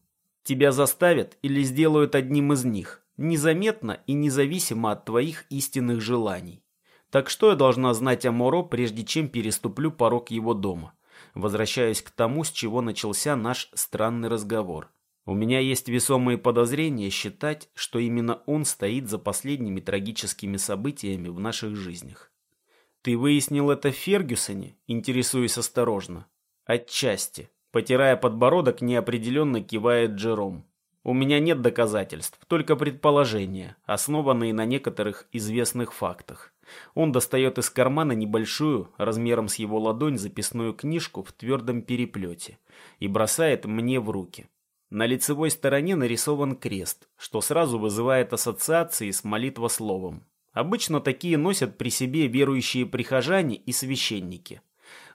Тебя заставят или сделают одним из них, незаметно и независимо от твоих истинных желаний. Так что я должна знать о Моро, прежде чем переступлю порог его дома? Возвращаюсь к тому, с чего начался наш странный разговор. У меня есть весомые подозрения считать, что именно он стоит за последними трагическими событиями в наших жизнях. «Ты выяснил это в Фергюсоне?» Интересуюсь осторожно. «Отчасти», — Потирая подбородок, неопределенно кивает Джером. У меня нет доказательств, только предположения, основанные на некоторых известных фактах. Он достает из кармана небольшую, размером с его ладонь, записную книжку в твердом переплете и бросает мне в руки. На лицевой стороне нарисован крест, что сразу вызывает ассоциации с молитвословом. Обычно такие носят при себе верующие прихожане и священники.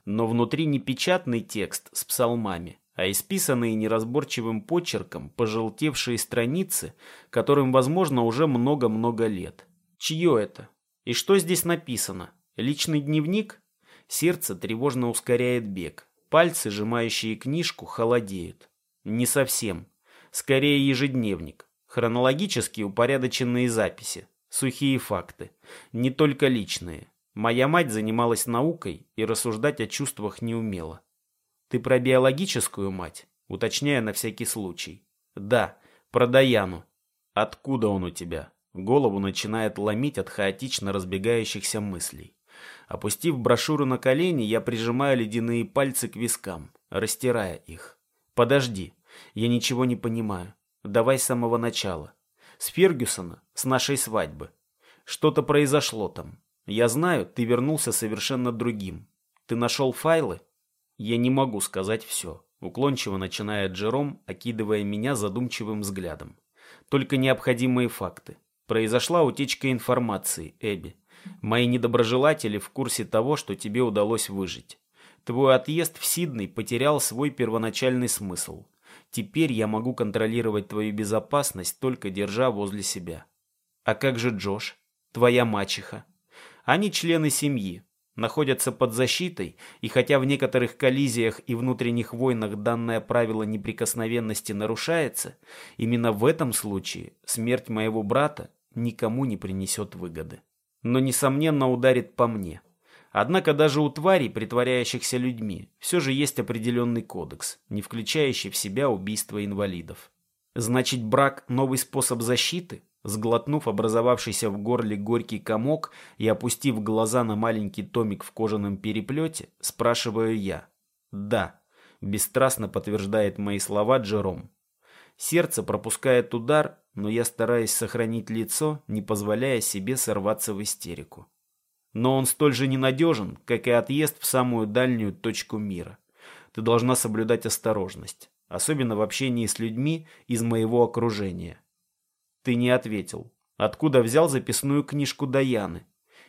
Но внутри не печатный текст с псалмами, а исписанные неразборчивым почерком пожелтевшие страницы, которым, возможно, уже много-много лет. Чье это? И что здесь написано? Личный дневник? Сердце тревожно ускоряет бег. Пальцы, сжимающие книжку, холодеют. Не совсем. Скорее ежедневник. Хронологически упорядоченные записи. Сухие факты. Не только личные. Моя мать занималась наукой и рассуждать о чувствах не умела. Ты про биологическую мать? Уточняя на всякий случай. Да, про Даяну. Откуда он у тебя? Голову начинает ломить от хаотично разбегающихся мыслей. Опустив брошюру на колени, я прижимаю ледяные пальцы к вискам, растирая их. Подожди, я ничего не понимаю. Давай с самого начала. С Фергюсона, с нашей свадьбы. Что-то произошло там. Я знаю, ты вернулся совершенно другим. Ты нашел файлы? Я не могу сказать все. Уклончиво начинает Джером, окидывая меня задумчивым взглядом. Только необходимые факты. Произошла утечка информации, Эбби. Мои недоброжелатели в курсе того, что тебе удалось выжить. Твой отъезд в Сидней потерял свой первоначальный смысл. Теперь я могу контролировать твою безопасность, только держа возле себя. А как же Джош? Твоя мачеха? Они члены семьи, находятся под защитой, и хотя в некоторых коллизиях и внутренних войнах данное правило неприкосновенности нарушается, именно в этом случае смерть моего брата никому не принесет выгоды. Но, несомненно, ударит по мне. Однако даже у тварей, притворяющихся людьми, все же есть определенный кодекс, не включающий в себя убийство инвалидов. Значит, брак – новый способ защиты? Сглотнув образовавшийся в горле горький комок и опустив глаза на маленький томик в кожаном переплете, спрашиваю я. «Да», – бесстрастно подтверждает мои слова Джером. Сердце пропускает удар, но я стараюсь сохранить лицо, не позволяя себе сорваться в истерику. Но он столь же ненадежен, как и отъезд в самую дальнюю точку мира. Ты должна соблюдать осторожность, особенно в общении с людьми из моего окружения. Ты не ответил. Откуда взял записную книжку Даяны?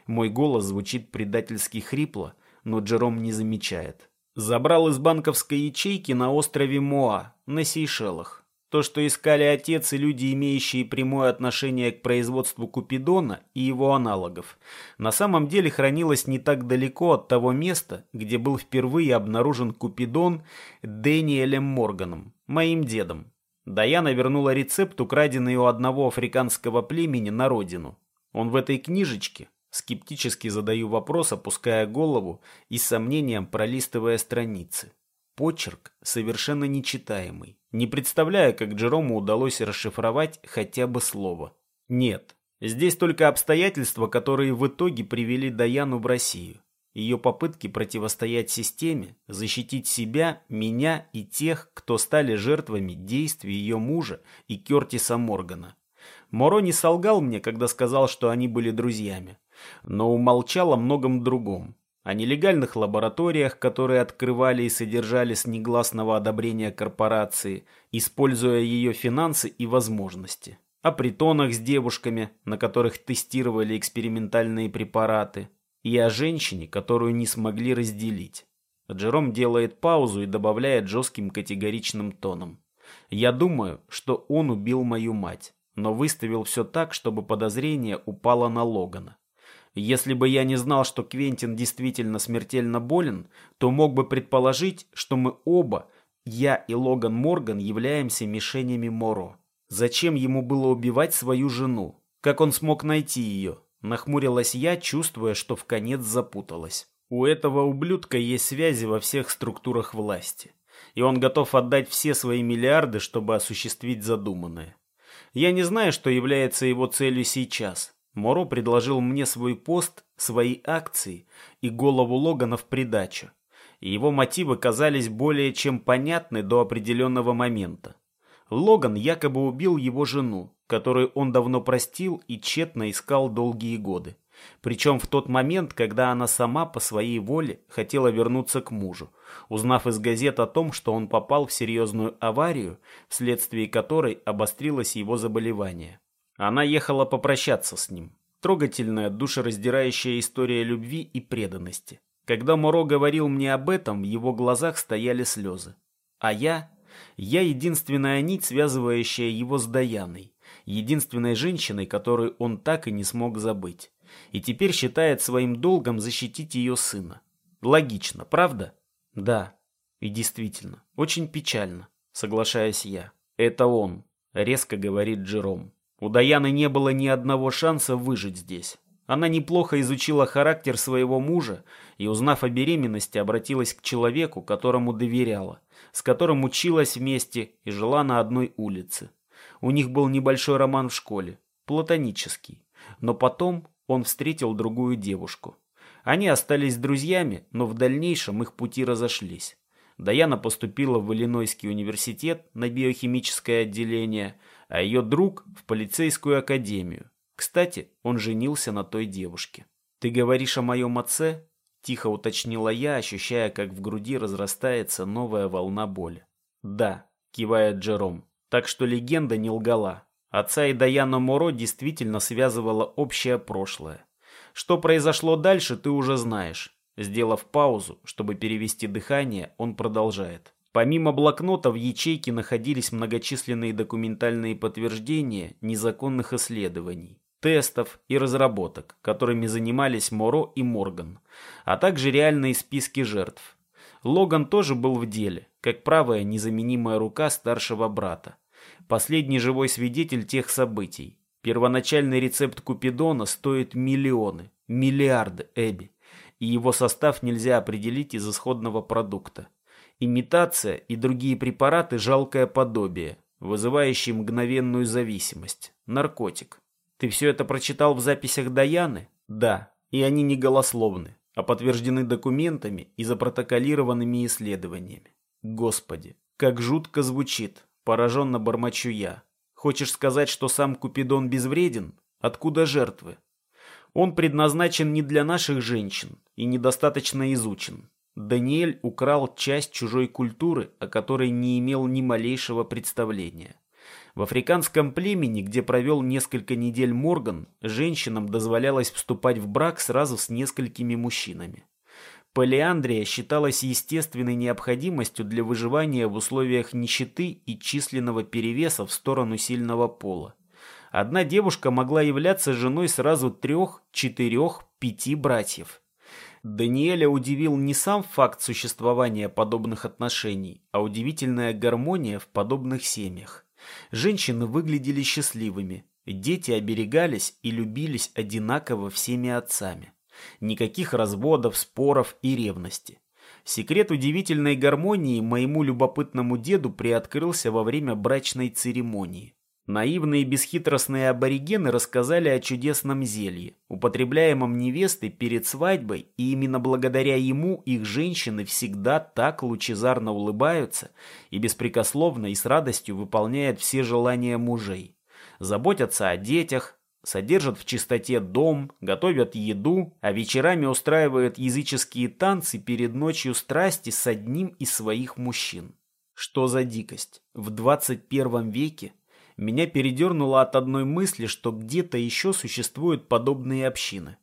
Мой голос звучит предательски хрипло, но Джером не замечает. Забрал из банковской ячейки на острове Моа, на Сейшелах. То, что искали отец и люди, имеющие прямое отношение к производству Купидона и его аналогов, на самом деле хранилось не так далеко от того места, где был впервые обнаружен Купидон Дэниелем Морганом, моим дедом. Даяна вернула рецепт, украденный у одного африканского племени, на родину. Он в этой книжечке. Скептически задаю вопрос, опуская голову и с сомнением пролистывая страницы. Почерк совершенно нечитаемый. Не представляю, как Джерому удалось расшифровать хотя бы слово. Нет, здесь только обстоятельства, которые в итоге привели Даяну в Россию. Ее попытки противостоять системе, защитить себя, меня и тех, кто стали жертвами действий ее мужа и Кертиса Моргана. Моро не солгал мне, когда сказал, что они были друзьями, но умолчал о многом другом. О нелегальных лабораториях, которые открывали и содержали с негласного одобрения корпорации, используя ее финансы и возможности, о притонах с девушками, на которых тестировали экспериментальные препараты, и о женщине, которую не смогли разделить. Джером делает паузу и добавляет жестким категоричным тоном. «Я думаю, что он убил мою мать, но выставил все так, чтобы подозрение упало на Логана. Если бы я не знал, что Квентин действительно смертельно болен, то мог бы предположить, что мы оба, я и Логан Морган, являемся мишенями Моро. Зачем ему было убивать свою жену? Как он смог найти ее? Нахмурилась я, чувствуя, что в конец запуталась. У этого ублюдка есть связи во всех структурах власти. И он готов отдать все свои миллиарды, чтобы осуществить задуманное. Я не знаю, что является его целью сейчас, Моро предложил мне свой пост, свои акции и голову Логана в придачу. и его мотивы казались более чем понятны до определенного момента. Логан якобы убил его жену, которую он давно простил и тщетно искал долгие годы. Причем в тот момент, когда она сама по своей воле хотела вернуться к мужу, узнав из газет о том, что он попал в серьезную аварию, вследствие которой обострилось его заболевание. Она ехала попрощаться с ним. Трогательная, душераздирающая история любви и преданности. Когда Моро говорил мне об этом, в его глазах стояли слезы. А я... Я единственная нить, связывающая его с Даяной. Единственной женщиной, которую он так и не смог забыть и теперь считает своим долгом защитить ее сына. Логично, правда? Да. И действительно, очень печально, соглашаюсь я. Это он, резко говорит Джером. У Даяны не было ни одного шанса выжить здесь. Она неплохо изучила характер своего мужа и, узнав о беременности, обратилась к человеку, которому доверяла, с которым училась вместе и жила на одной улице. У них был небольшой роман в школе, платонический. Но потом он встретил другую девушку. Они остались друзьями, но в дальнейшем их пути разошлись. Даяна поступила в Иллинойский университет на биохимическое отделение, а ее друг в полицейскую академию. Кстати, он женился на той девушке. «Ты говоришь о моем отце?» – тихо уточнила я, ощущая, как в груди разрастается новая волна боли. «Да», – кивает Джером, – «так что легенда не лгала. Отца и Даяна Моро действительно связывало общее прошлое. Что произошло дальше, ты уже знаешь. Сделав паузу, чтобы перевести дыхание, он продолжает. Помимо блокнота в ячейке находились многочисленные документальные подтверждения незаконных исследований, тестов и разработок, которыми занимались Моро и Морган, а также реальные списки жертв. Логан тоже был в деле, как правая незаменимая рука старшего брата. Последний живой свидетель тех событий. Первоначальный рецепт Купидона стоит миллионы, миллиарды эби, и его состав нельзя определить из исходного продукта. Имитация и другие препараты – жалкое подобие, вызывающее мгновенную зависимость. Наркотик. Ты все это прочитал в записях Даяны? Да, и они не голословны, а подтверждены документами и запротоколированными исследованиями. Господи, как жутко звучит, Пораженно бормочу я. Хочешь сказать, что сам Купидон безвреден? Откуда жертвы? Он предназначен не для наших женщин и недостаточно изучен. Даниэль украл часть чужой культуры, о которой не имел ни малейшего представления. В африканском племени, где провел несколько недель Морган, женщинам дозволялось вступать в брак сразу с несколькими мужчинами. Полиандрия считалась естественной необходимостью для выживания в условиях нищеты и численного перевеса в сторону сильного пола. Одна девушка могла являться женой сразу трех, четырех, пяти братьев. Даниэля удивил не сам факт существования подобных отношений, а удивительная гармония в подобных семьях. Женщины выглядели счастливыми, дети оберегались и любились одинаково всеми отцами. Никаких разводов, споров и ревности. Секрет удивительной гармонии моему любопытному деду приоткрылся во время брачной церемонии. Наивные и бесхитростные аборигены рассказали о чудесном зелье, употребляемом невестой перед свадьбой, и именно благодаря ему их женщины всегда так лучезарно улыбаются и беспрекословно и с радостью выполняют все желания мужей. Заботятся о детях, Содержат в чистоте дом, готовят еду, а вечерами устраивают языческие танцы перед ночью страсти с одним из своих мужчин. Что за дикость? В 21 веке меня передернуло от одной мысли, что где-то еще существуют подобные общины.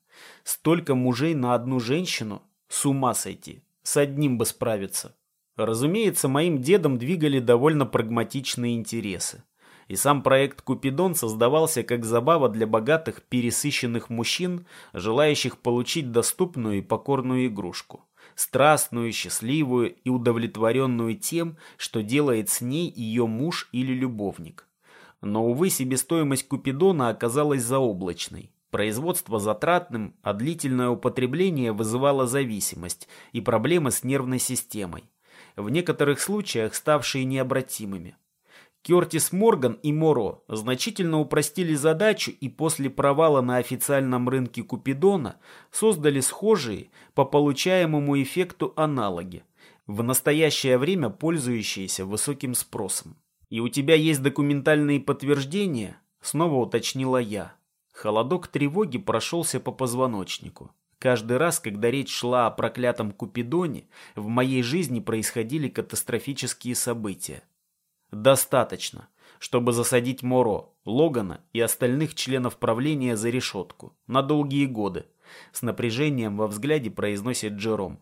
Столько мужей на одну женщину? С ума сойти. С одним бы справиться. Разумеется, моим дедом двигали довольно прагматичные интересы и сам проект «Купидон» создавался как забава для богатых, пересыщенных мужчин, желающих получить доступную и покорную игрушку. Страстную, счастливую и удовлетворенную тем, что делает с ней ее муж или любовник. Но, увы, себестоимость Купидона оказалась заоблачной. Производство затратным, а длительное употребление вызывало зависимость и проблемы с нервной системой, в некоторых случаях ставшие необратимыми. Кертис Морган и Моро значительно упростили задачу и после провала на официальном рынке Купидона создали схожие по получаемому эффекту аналоги, в настоящее время пользующиеся высоким спросом. «И у тебя есть документальные подтверждения?» – снова уточнила я. Холодок тревоги прошелся по позвоночнику. Каждый раз, когда речь шла о проклятом Купидоне, в моей жизни происходили катастрофические события. Достаточно, чтобы засадить Моро, Логана и остальных членов правления за решетку на долгие годы. С напряжением во взгляде произносит Джером.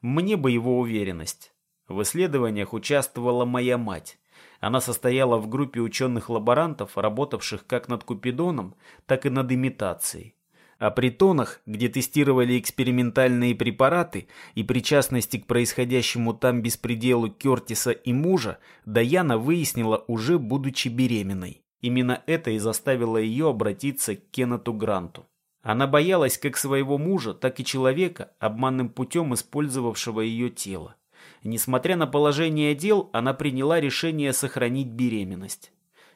Мне бы его уверенность. В исследованиях участвовала моя мать. Она состояла в группе ученых-лаборантов, работавших как над Купидоном, так и над имитацией. О притонах, где тестировали экспериментальные препараты и причастности к происходящему там беспределу Кертиса и мужа, Даяна выяснила уже будучи беременной. Именно это и заставило ее обратиться к Кеннету Гранту. Она боялась как своего мужа, так и человека, обманным путем использовавшего ее тело. Несмотря на положение дел, она приняла решение сохранить беременность.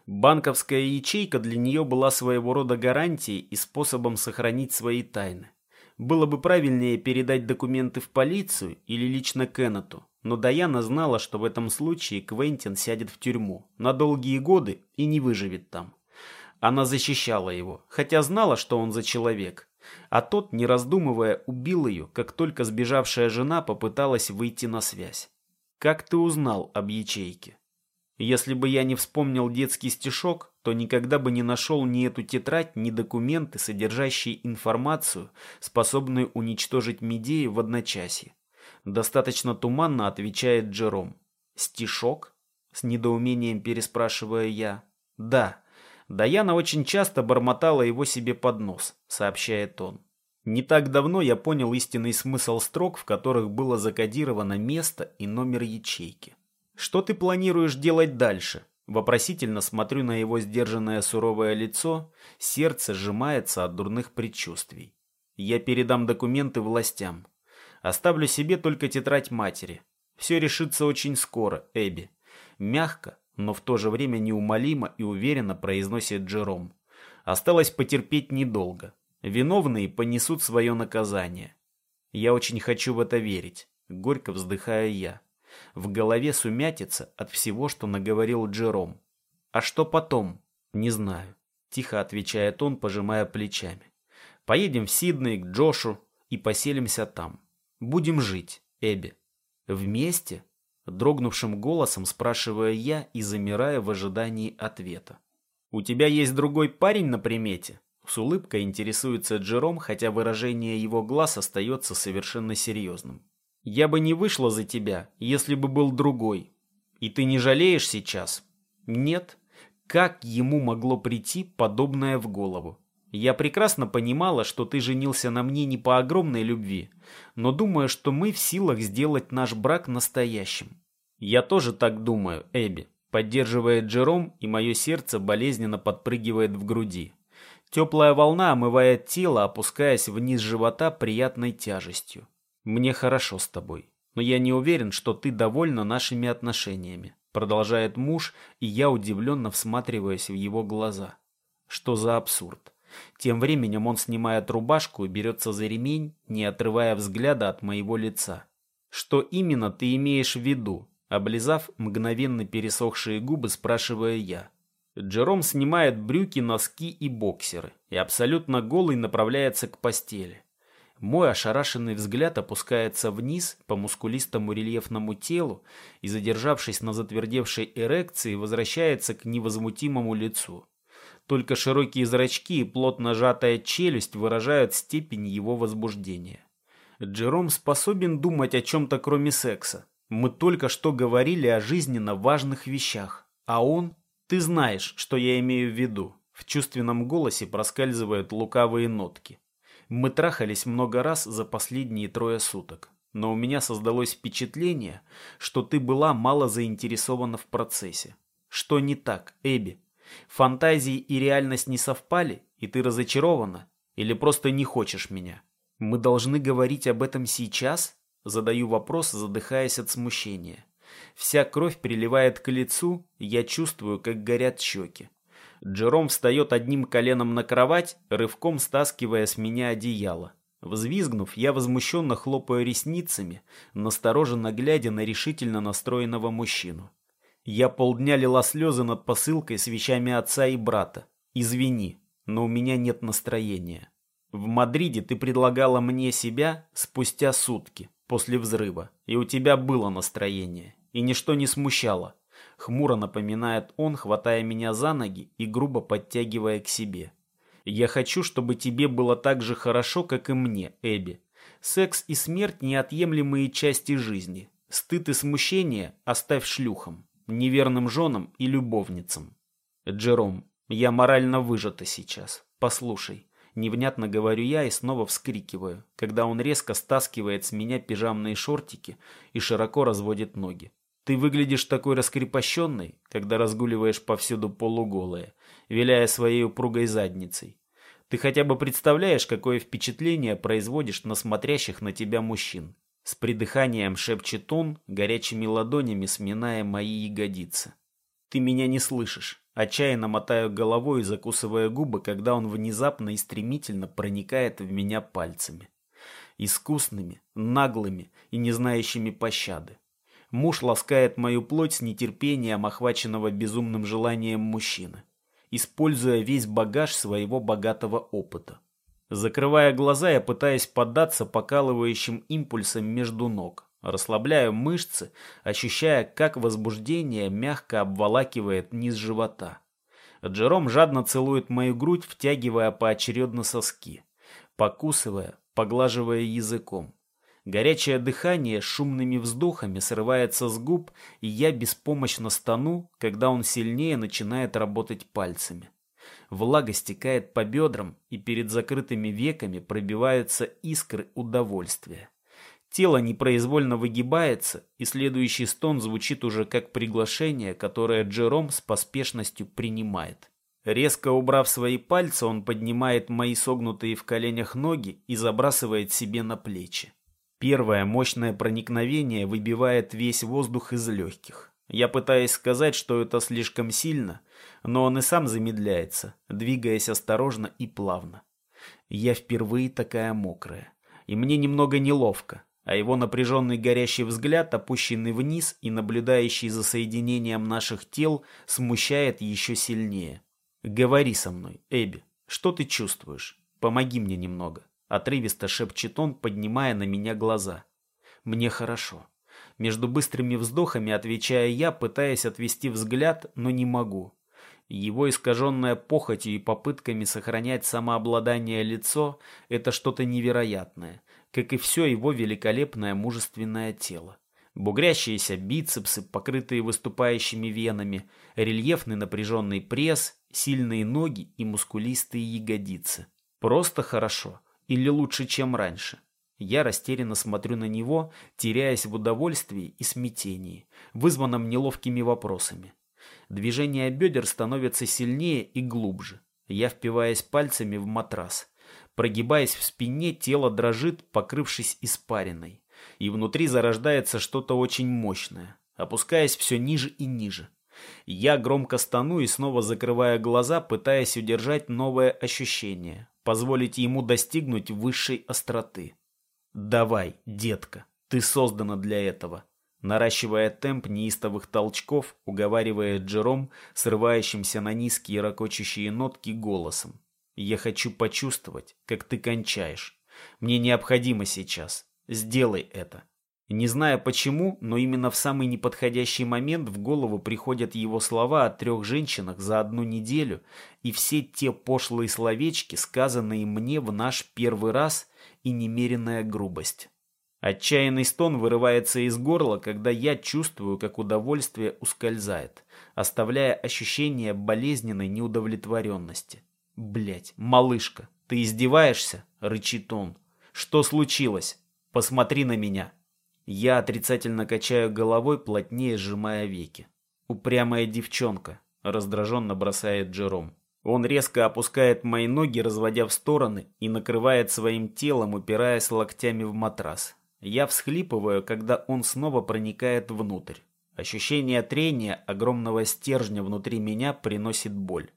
Банковская ячейка для нее была своего рода гарантией и способом сохранить свои тайны. Было бы правильнее передать документы в полицию или лично Кеннету, но Даяна знала, что в этом случае Квентин сядет в тюрьму на долгие годы и не выживет там. Она защищала его, хотя знала, что он за человек. А тот, не раздумывая, убил ее, как только сбежавшая жена попыталась выйти на связь. «Как ты узнал об ячейке?» Если бы я не вспомнил детский стишок, то никогда бы не нашел ни эту тетрадь, ни документы, содержащие информацию, способную уничтожить Медею в одночасье. Достаточно туманно отвечает Джером. «Стишок?» С недоумением переспрашивая я. «Да». Даяна очень часто бормотала его себе под нос, сообщает он. Не так давно я понял истинный смысл строк, в которых было закодировано место и номер ячейки. «Что ты планируешь делать дальше?» Вопросительно смотрю на его сдержанное суровое лицо, сердце сжимается от дурных предчувствий. Я передам документы властям. Оставлю себе только тетрадь матери. Все решится очень скоро, Эбби. Мягко, но в то же время неумолимо и уверенно произносит Джером. Осталось потерпеть недолго. Виновные понесут свое наказание. Я очень хочу в это верить. Горько вздыхаю я. В голове сумятица от всего, что наговорил Джером. А что потом? Не знаю. Тихо отвечает он, пожимая плечами. Поедем в Сидней к Джошу и поселимся там. Будем жить, Эбби. Вместе? Дрогнувшим голосом спрашиваю я и замираю в ожидании ответа. «У тебя есть другой парень на примете?» С улыбкой интересуется Джером, хотя выражение его глаз остается совершенно серьезным. Я бы не вышла за тебя, если бы был другой. И ты не жалеешь сейчас? Нет. Как ему могло прийти подобное в голову? Я прекрасно понимала, что ты женился на мне не по огромной любви, но думаю, что мы в силах сделать наш брак настоящим. Я тоже так думаю, Эбби. Поддерживает Джером, и мое сердце болезненно подпрыгивает в груди. Теплая волна омывает тело, опускаясь вниз живота приятной тяжестью. «Мне хорошо с тобой, но я не уверен, что ты довольна нашими отношениями», продолжает муж, и я удивленно всматриваюсь в его глаза. Что за абсурд? Тем временем он снимает рубашку и берется за ремень, не отрывая взгляда от моего лица. «Что именно ты имеешь в виду?» Облизав мгновенно пересохшие губы, спрашивая я. Джером снимает брюки, носки и боксеры и абсолютно голый направляется к постели. Мой ошарашенный взгляд опускается вниз по мускулистому рельефному телу и, задержавшись на затвердевшей эрекции, возвращается к невозмутимому лицу. Только широкие зрачки и плотно сжатая челюсть выражают степень его возбуждения. Джером способен думать о чем-то кроме секса. Мы только что говорили о жизненно важных вещах. А он... Ты знаешь, что я имею в виду. В чувственном голосе проскальзывают лукавые нотки. Мы трахались много раз за последние трое суток, но у меня создалось впечатление, что ты была мало заинтересована в процессе. Что не так, Эбби? Фантазии и реальность не совпали, и ты разочарована? Или просто не хочешь меня? Мы должны говорить об этом сейчас? Задаю вопрос, задыхаясь от смущения. Вся кровь приливает к лицу, я чувствую, как горят щеки. Джером встает одним коленом на кровать, рывком стаскивая с меня одеяло. Взвизгнув, я возмущенно хлопаю ресницами, настороженно глядя на решительно настроенного мужчину. Я полдня лила слезы над посылкой с вещами отца и брата. Извини, но у меня нет настроения. В Мадриде ты предлагала мне себя спустя сутки после взрыва, и у тебя было настроение, и ничто не смущало. Хмуро напоминает он, хватая меня за ноги и грубо подтягивая к себе. Я хочу, чтобы тебе было так же хорошо, как и мне, Эбби. Секс и смерть – неотъемлемые части жизни. Стыд и смущение оставь шлюхам, неверным женам и любовницам. Джером, я морально выжата сейчас. Послушай. Невнятно говорю я и снова вскрикиваю, когда он резко стаскивает с меня пижамные шортики и широко разводит ноги. Ты выглядишь такой раскрепощенной, когда разгуливаешь повсюду полуголая, виляя своей упругой задницей. Ты хотя бы представляешь, какое впечатление производишь на смотрящих на тебя мужчин? С придыханием шепчет он, горячими ладонями сминая мои ягодицы. Ты меня не слышишь. Отчаянно мотаю головой и закусывая губы, когда он внезапно и стремительно проникает в меня пальцами. Искусными, наглыми и не знающими пощады. Муж ласкает мою плоть с нетерпением, охваченного безумным желанием мужчины, используя весь багаж своего богатого опыта. Закрывая глаза, я пытаюсь поддаться покалывающим импульсам между ног. Расслабляю мышцы, ощущая, как возбуждение мягко обволакивает низ живота. Джером жадно целует мою грудь, втягивая поочередно соски, покусывая, поглаживая языком. Горячее дыхание шумными вздохами срывается с губ, и я беспомощно стану, когда он сильнее начинает работать пальцами. Влага стекает по бедрам, и перед закрытыми веками пробиваются искры удовольствия. Тело непроизвольно выгибается, и следующий стон звучит уже как приглашение, которое Джером с поспешностью принимает. Резко убрав свои пальцы, он поднимает мои согнутые в коленях ноги и забрасывает себе на плечи. Первое мощное проникновение выбивает весь воздух из легких. Я пытаюсь сказать, что это слишком сильно, но он и сам замедляется, двигаясь осторожно и плавно. Я впервые такая мокрая, и мне немного неловко, а его напряженный горящий взгляд, опущенный вниз и наблюдающий за соединением наших тел, смущает еще сильнее. «Говори со мной, Эбби, что ты чувствуешь? Помоги мне немного», — отрывисто шепчет он, поднимая на меня глаза. «Мне хорошо». Между быстрыми вздохами отвечая я, пытаясь отвести взгляд, но не могу. Его искаженное похотью и попытками сохранять самообладание лицо – это что-то невероятное как и все его великолепное мужественное тело. Бугрящиеся бицепсы, покрытые выступающими венами, рельефный напряженный пресс, сильные ноги и мускулистые ягодицы. Просто хорошо. Или лучше, чем раньше. Я растерянно смотрю на него, теряясь в удовольствии и смятении, вызванном неловкими вопросами. Движение бедер становится сильнее и глубже. Я впиваюсь пальцами в матрас. Прогибаясь в спине, тело дрожит, покрывшись испариной. И внутри зарождается что-то очень мощное, опускаясь все ниже и ниже. Я громко стану и снова закрывая глаза, пытаясь удержать новое ощущение, позволить ему достигнуть высшей остроты. «Давай, детка, ты создана для этого», наращивая темп неистовых толчков, уговаривая Джером, срывающимся на низкие ракочущие нотки голосом. Я хочу почувствовать, как ты кончаешь. Мне необходимо сейчас. Сделай это. Не зная почему, но именно в самый неподходящий момент в голову приходят его слова о трех женщинах за одну неделю и все те пошлые словечки, сказанные мне в наш первый раз, и немеренная грубость. Отчаянный стон вырывается из горла, когда я чувствую, как удовольствие ускользает, оставляя ощущение болезненной неудовлетворенности. Блять, малышка, ты издеваешься? Рычит он. Что случилось? Посмотри на меня. Я отрицательно качаю головой, плотнее сжимая веки. Упрямая девчонка, раздраженно бросает Джером. Он резко опускает мои ноги, разводя в стороны, и накрывает своим телом, упираясь локтями в матрас. Я всхлипываю, когда он снова проникает внутрь. Ощущение трения огромного стержня внутри меня приносит боль.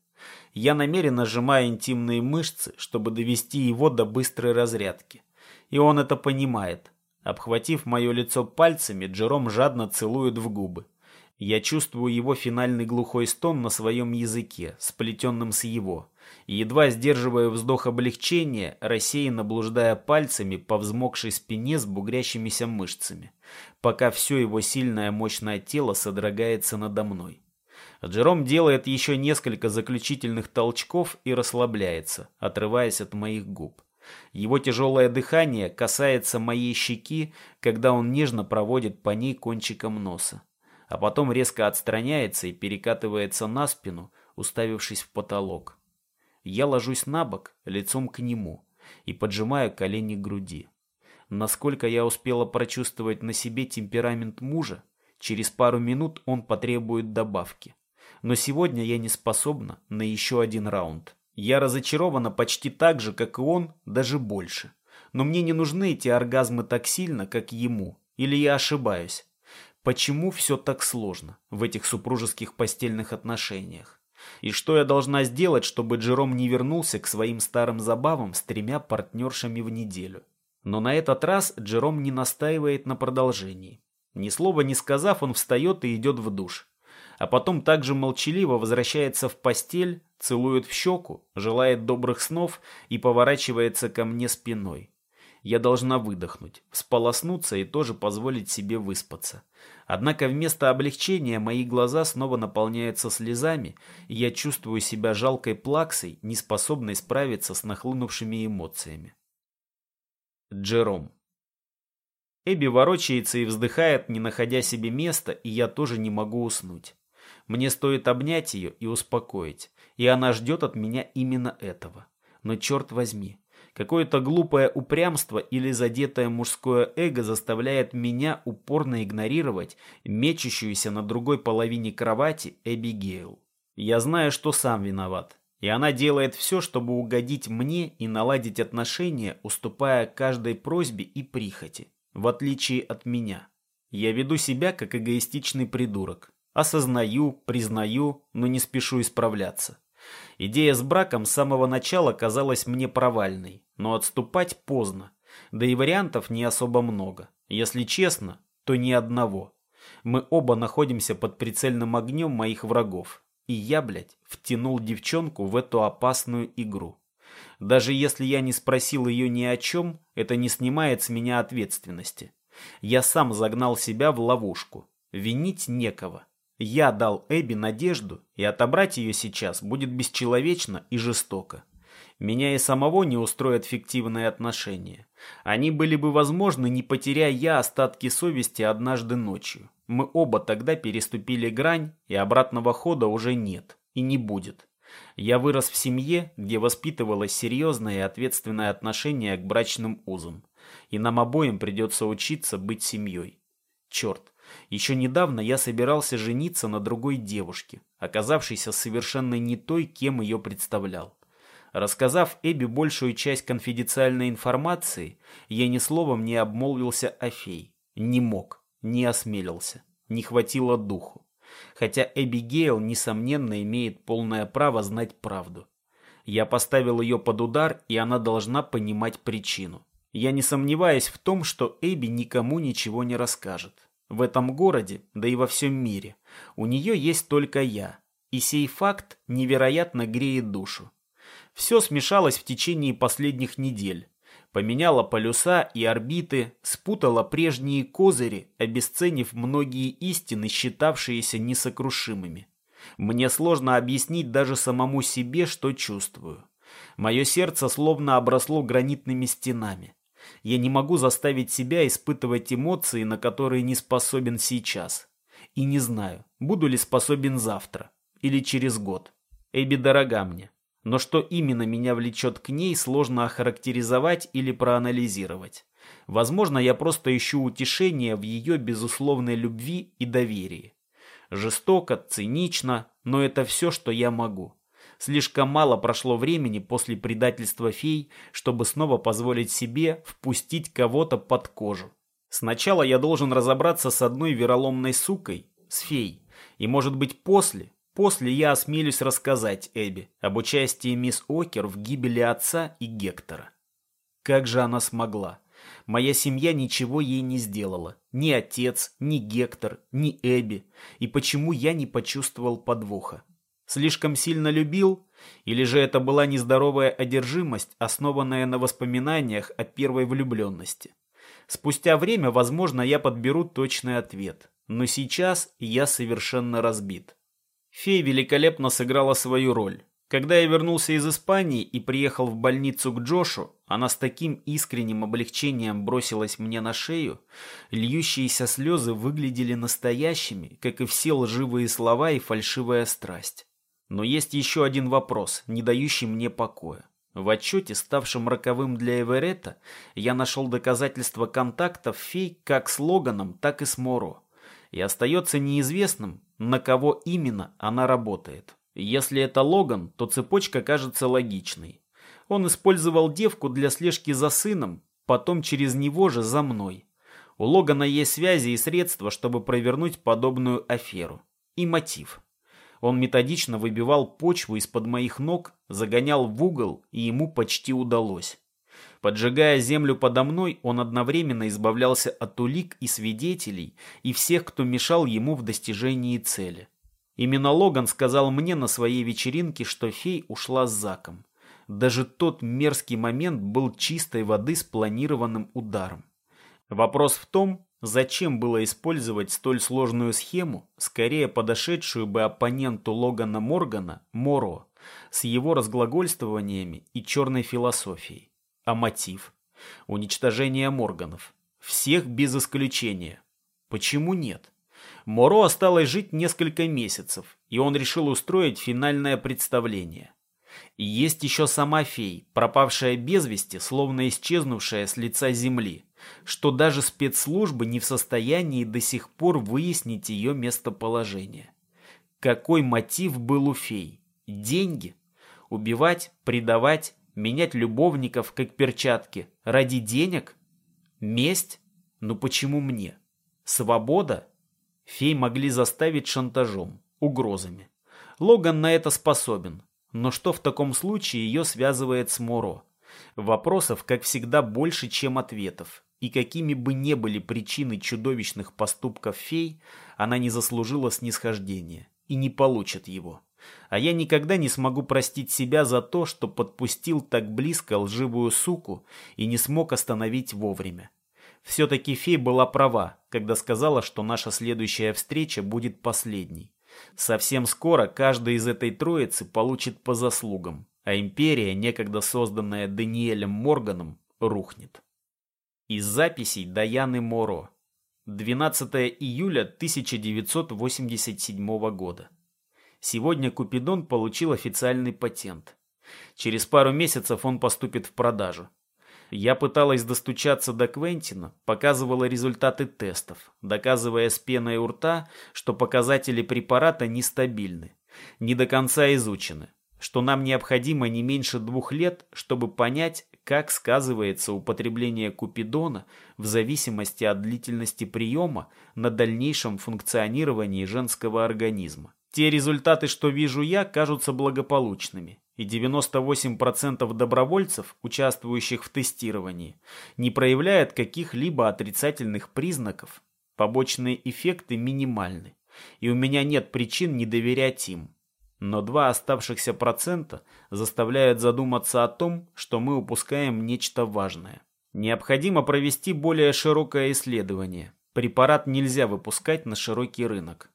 Я намеренно сжимаю интимные мышцы, чтобы довести его до быстрой разрядки. И он это понимает. Обхватив мое лицо пальцами, Джером жадно целует в губы. Я чувствую его финальный глухой стон на своем языке, сплетенном с его, едва сдерживая вздох облегчения, рассеянно блуждая пальцами по взмокшей спине с бугрящимися мышцами, пока все его сильное мощное тело содрогается надо мной. Джером делает еще несколько заключительных толчков и расслабляется, отрываясь от моих губ. Его тяжелое дыхание касается моей щеки, когда он нежно проводит по ней кончиком носа а потом резко отстраняется и перекатывается на спину, уставившись в потолок. Я ложусь на бок, лицом к нему, и поджимаю колени к груди. Насколько я успела прочувствовать на себе темперамент мужа, через пару минут он потребует добавки. Но сегодня я не способна на еще один раунд. Я разочарована почти так же, как и он, даже больше. Но мне не нужны эти оргазмы так сильно, как ему. Или я ошибаюсь? Почему все так сложно в этих супружеских постельных отношениях? И что я должна сделать, чтобы Джером не вернулся к своим старым забавам с тремя партнершами в неделю? Но на этот раз Джером не настаивает на продолжении. Ни слова не сказав, он встает и идет в душ. А потом также молчаливо возвращается в постель, целует в щеку, желает добрых снов и поворачивается ко мне спиной. Я должна выдохнуть, всполоснуться и тоже позволить себе выспаться. Однако вместо облегчения мои глаза снова наполняются слезами, и я чувствую себя жалкой плаксой, не способной справиться с нахлынувшими эмоциями. Джером. Эбби ворочается и вздыхает, не находя себе места, и я тоже не могу уснуть. Мне стоит обнять ее и успокоить, и она ждет от меня именно этого. Но черт возьми, Какое-то глупое упрямство или задетое мужское эго заставляет меня упорно игнорировать мечущуюся на другой половине кровати Эбигейл. Я знаю, что сам виноват. И она делает все, чтобы угодить мне и наладить отношения, уступая каждой просьбе и прихоти, в отличие от меня. Я веду себя как эгоистичный придурок. Осознаю, признаю, но не спешу исправляться. Идея с браком с самого начала казалась мне провальной, но отступать поздно. Да и вариантов не особо много. Если честно, то ни одного. Мы оба находимся под прицельным огнем моих врагов. И я, блядь, втянул девчонку в эту опасную игру. Даже если я не спросил ее ни о чем, это не снимает с меня ответственности. Я сам загнал себя в ловушку. Винить некого. Я дал Эбби надежду, и отобрать ее сейчас будет бесчеловечно и жестоко. Меня и самого не устроят фиктивные отношения. Они были бы возможны, не потеряя я остатки совести однажды ночью. Мы оба тогда переступили грань, и обратного хода уже нет и не будет. Я вырос в семье, где воспитывалось серьезное и ответственное отношение к брачным узам. И нам обоим придется учиться быть семьей. Черт, еще недавно я собирался жениться на другой девушке, оказавшейся совершенно не той, кем ее представлял. Рассказав Эбби большую часть конфиденциальной информации, я ни словом не обмолвился о фей. Не мог, не осмелился, не хватило духу. Хотя Эбби Гейл, несомненно, имеет полное право знать правду. Я поставил ее под удар, и она должна понимать причину. Я не сомневаюсь в том, что Эбби никому ничего не расскажет. В этом городе, да и во всем мире, у нее есть только я, и сей факт невероятно греет душу. Все смешалось в течение последних недель. Поменяла полюса и орбиты, спутала прежние козыри, обесценив многие истины, считавшиеся несокрушимыми. Мне сложно объяснить даже самому себе, что чувствую. Мое сердце словно обросло гранитными стенами. Я не могу заставить себя испытывать эмоции, на которые не способен сейчас. И не знаю, буду ли способен завтра или через год. Эбби дорога мне. Но что именно меня влечет к ней, сложно охарактеризовать или проанализировать. Возможно, я просто ищу утешение в ее безусловной любви и доверии. Жестоко, цинично, но это все, что я могу. Слишком мало прошло времени после предательства фей, чтобы снова позволить себе впустить кого-то под кожу. Сначала я должен разобраться с одной вероломной сукой, с фей. И может быть после, после я осмелюсь рассказать Эбби об участии мисс Окер в гибели отца и Гектора. Как же она смогла? Моя семья ничего ей не сделала. Ни отец, ни Гектор, ни Эбби. И почему я не почувствовал подвоха? Слишком сильно любил? Или же это была нездоровая одержимость, основанная на воспоминаниях о первой влюбленности? Спустя время, возможно, я подберу точный ответ. Но сейчас я совершенно разбит. Фея великолепно сыграла свою роль. Когда я вернулся из Испании и приехал в больницу к Джошу, она с таким искренним облегчением бросилась мне на шею, льющиеся слезы выглядели настоящими, как и все лживые слова и фальшивая страсть. Но есть еще один вопрос, не дающий мне покоя. В отчете, ставшем роковым для Эверетта, я нашел доказательства контактов фей как с Логаном, так и с Моро. И остается неизвестным, на кого именно она работает. Если это Логан, то цепочка кажется логичной. Он использовал девку для слежки за сыном, потом через него же за мной. У Логана есть связи и средства, чтобы провернуть подобную аферу. И мотив. Он методично выбивал почву из-под моих ног, загонял в угол, и ему почти удалось. Поджигая землю подо мной, он одновременно избавлялся от улик и свидетелей, и всех, кто мешал ему в достижении цели. Именно Логан сказал мне на своей вечеринке, что фей ушла с Заком. Даже тот мерзкий момент был чистой воды спланированным ударом. Вопрос в том, зачем было использовать столь сложную схему, скорее подошедшую бы оппоненту Логана Моргана, Моро, с его разглагольствованиями и черной философией. А мотив? Уничтожение Морганов. Всех без исключения. Почему нет? Моро осталось жить несколько месяцев, и он решил устроить финальное представление. И есть еще сама фей, пропавшая без вести, словно исчезнувшая с лица земли, что даже спецслужбы не в состоянии до сих пор выяснить ее местоположение. Какой мотив был у фей? Деньги? Убивать, предавать, менять любовников, как перчатки, ради денег? Месть? Ну почему мне? Свобода? Фей могли заставить шантажом, угрозами. Логан на это способен. Но что в таком случае ее связывает с Моро? Вопросов, как всегда, больше, чем ответов. И какими бы ни были причины чудовищных поступков фей, она не заслужила снисхождения и не получит его. А я никогда не смогу простить себя за то, что подпустил так близко лживую суку и не смог остановить вовремя. Все-таки фей была права, когда сказала, что наша следующая встреча будет последней. Совсем скоро каждый из этой троицы получит по заслугам, а империя, некогда созданная Даниэлем Морганом, рухнет. Из записей Даяны Моро. 12 июля 1987 года. Сегодня Купидон получил официальный патент. Через пару месяцев он поступит в продажу. Я пыталась достучаться до Квентина, показывала результаты тестов, доказывая с пеной у рта, что показатели препарата нестабильны, не до конца изучены, что нам необходимо не меньше двух лет, чтобы понять, как сказывается употребление купидона в зависимости от длительности приема на дальнейшем функционировании женского организма. Те результаты, что вижу я, кажутся благополучными и 98% добровольцев, участвующих в тестировании, не проявляют каких-либо отрицательных признаков. Побочные эффекты минимальны, и у меня нет причин не доверять им. Но два оставшихся процента заставляют задуматься о том, что мы упускаем нечто важное. Необходимо провести более широкое исследование. Препарат нельзя выпускать на широкий рынок.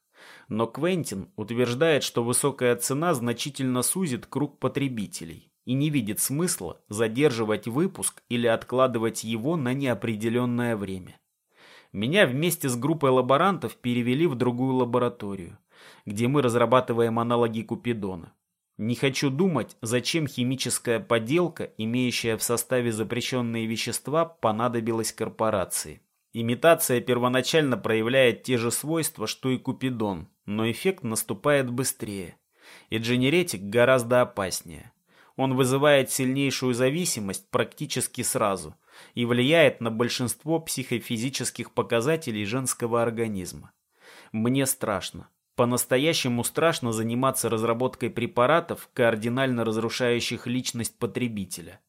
Но Квентин утверждает, что высокая цена значительно сузит круг потребителей и не видит смысла задерживать выпуск или откладывать его на неопределенное время. Меня вместе с группой лаборантов перевели в другую лабораторию, где мы разрабатываем аналоги Купидона. Не хочу думать, зачем химическая поделка, имеющая в составе запрещенные вещества, понадобилась корпорации. Имитация первоначально проявляет те же свойства, что и Купидон, но эффект наступает быстрее. И дженеретик гораздо опаснее. Он вызывает сильнейшую зависимость практически сразу и влияет на большинство психофизических показателей женского организма. Мне страшно. По-настоящему страшно заниматься разработкой препаратов, кардинально разрушающих личность потребителя.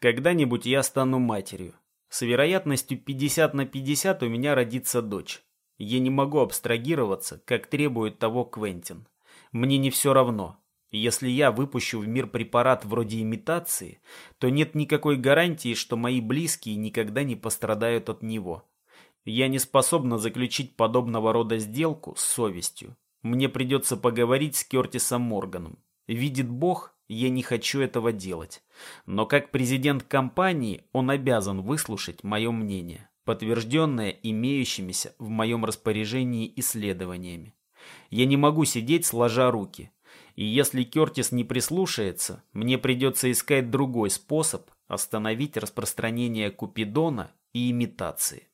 Когда-нибудь я стану матерью. С вероятностью 50 на 50 у меня родится дочь. Я не могу абстрагироваться, как требует того Квентин. Мне не все равно. Если я выпущу в мир препарат вроде имитации, то нет никакой гарантии, что мои близкие никогда не пострадают от него. Я не способна заключить подобного рода сделку с совестью. Мне придется поговорить с Кертисом Морганом. Видит Бог, я не хочу этого делать. Но как президент компании он обязан выслушать мое мнение, подтвержденное имеющимися в моем распоряжении исследованиями. Я не могу сидеть сложа руки. И если Кертис не прислушается, мне придется искать другой способ остановить распространение Купидона и имитации.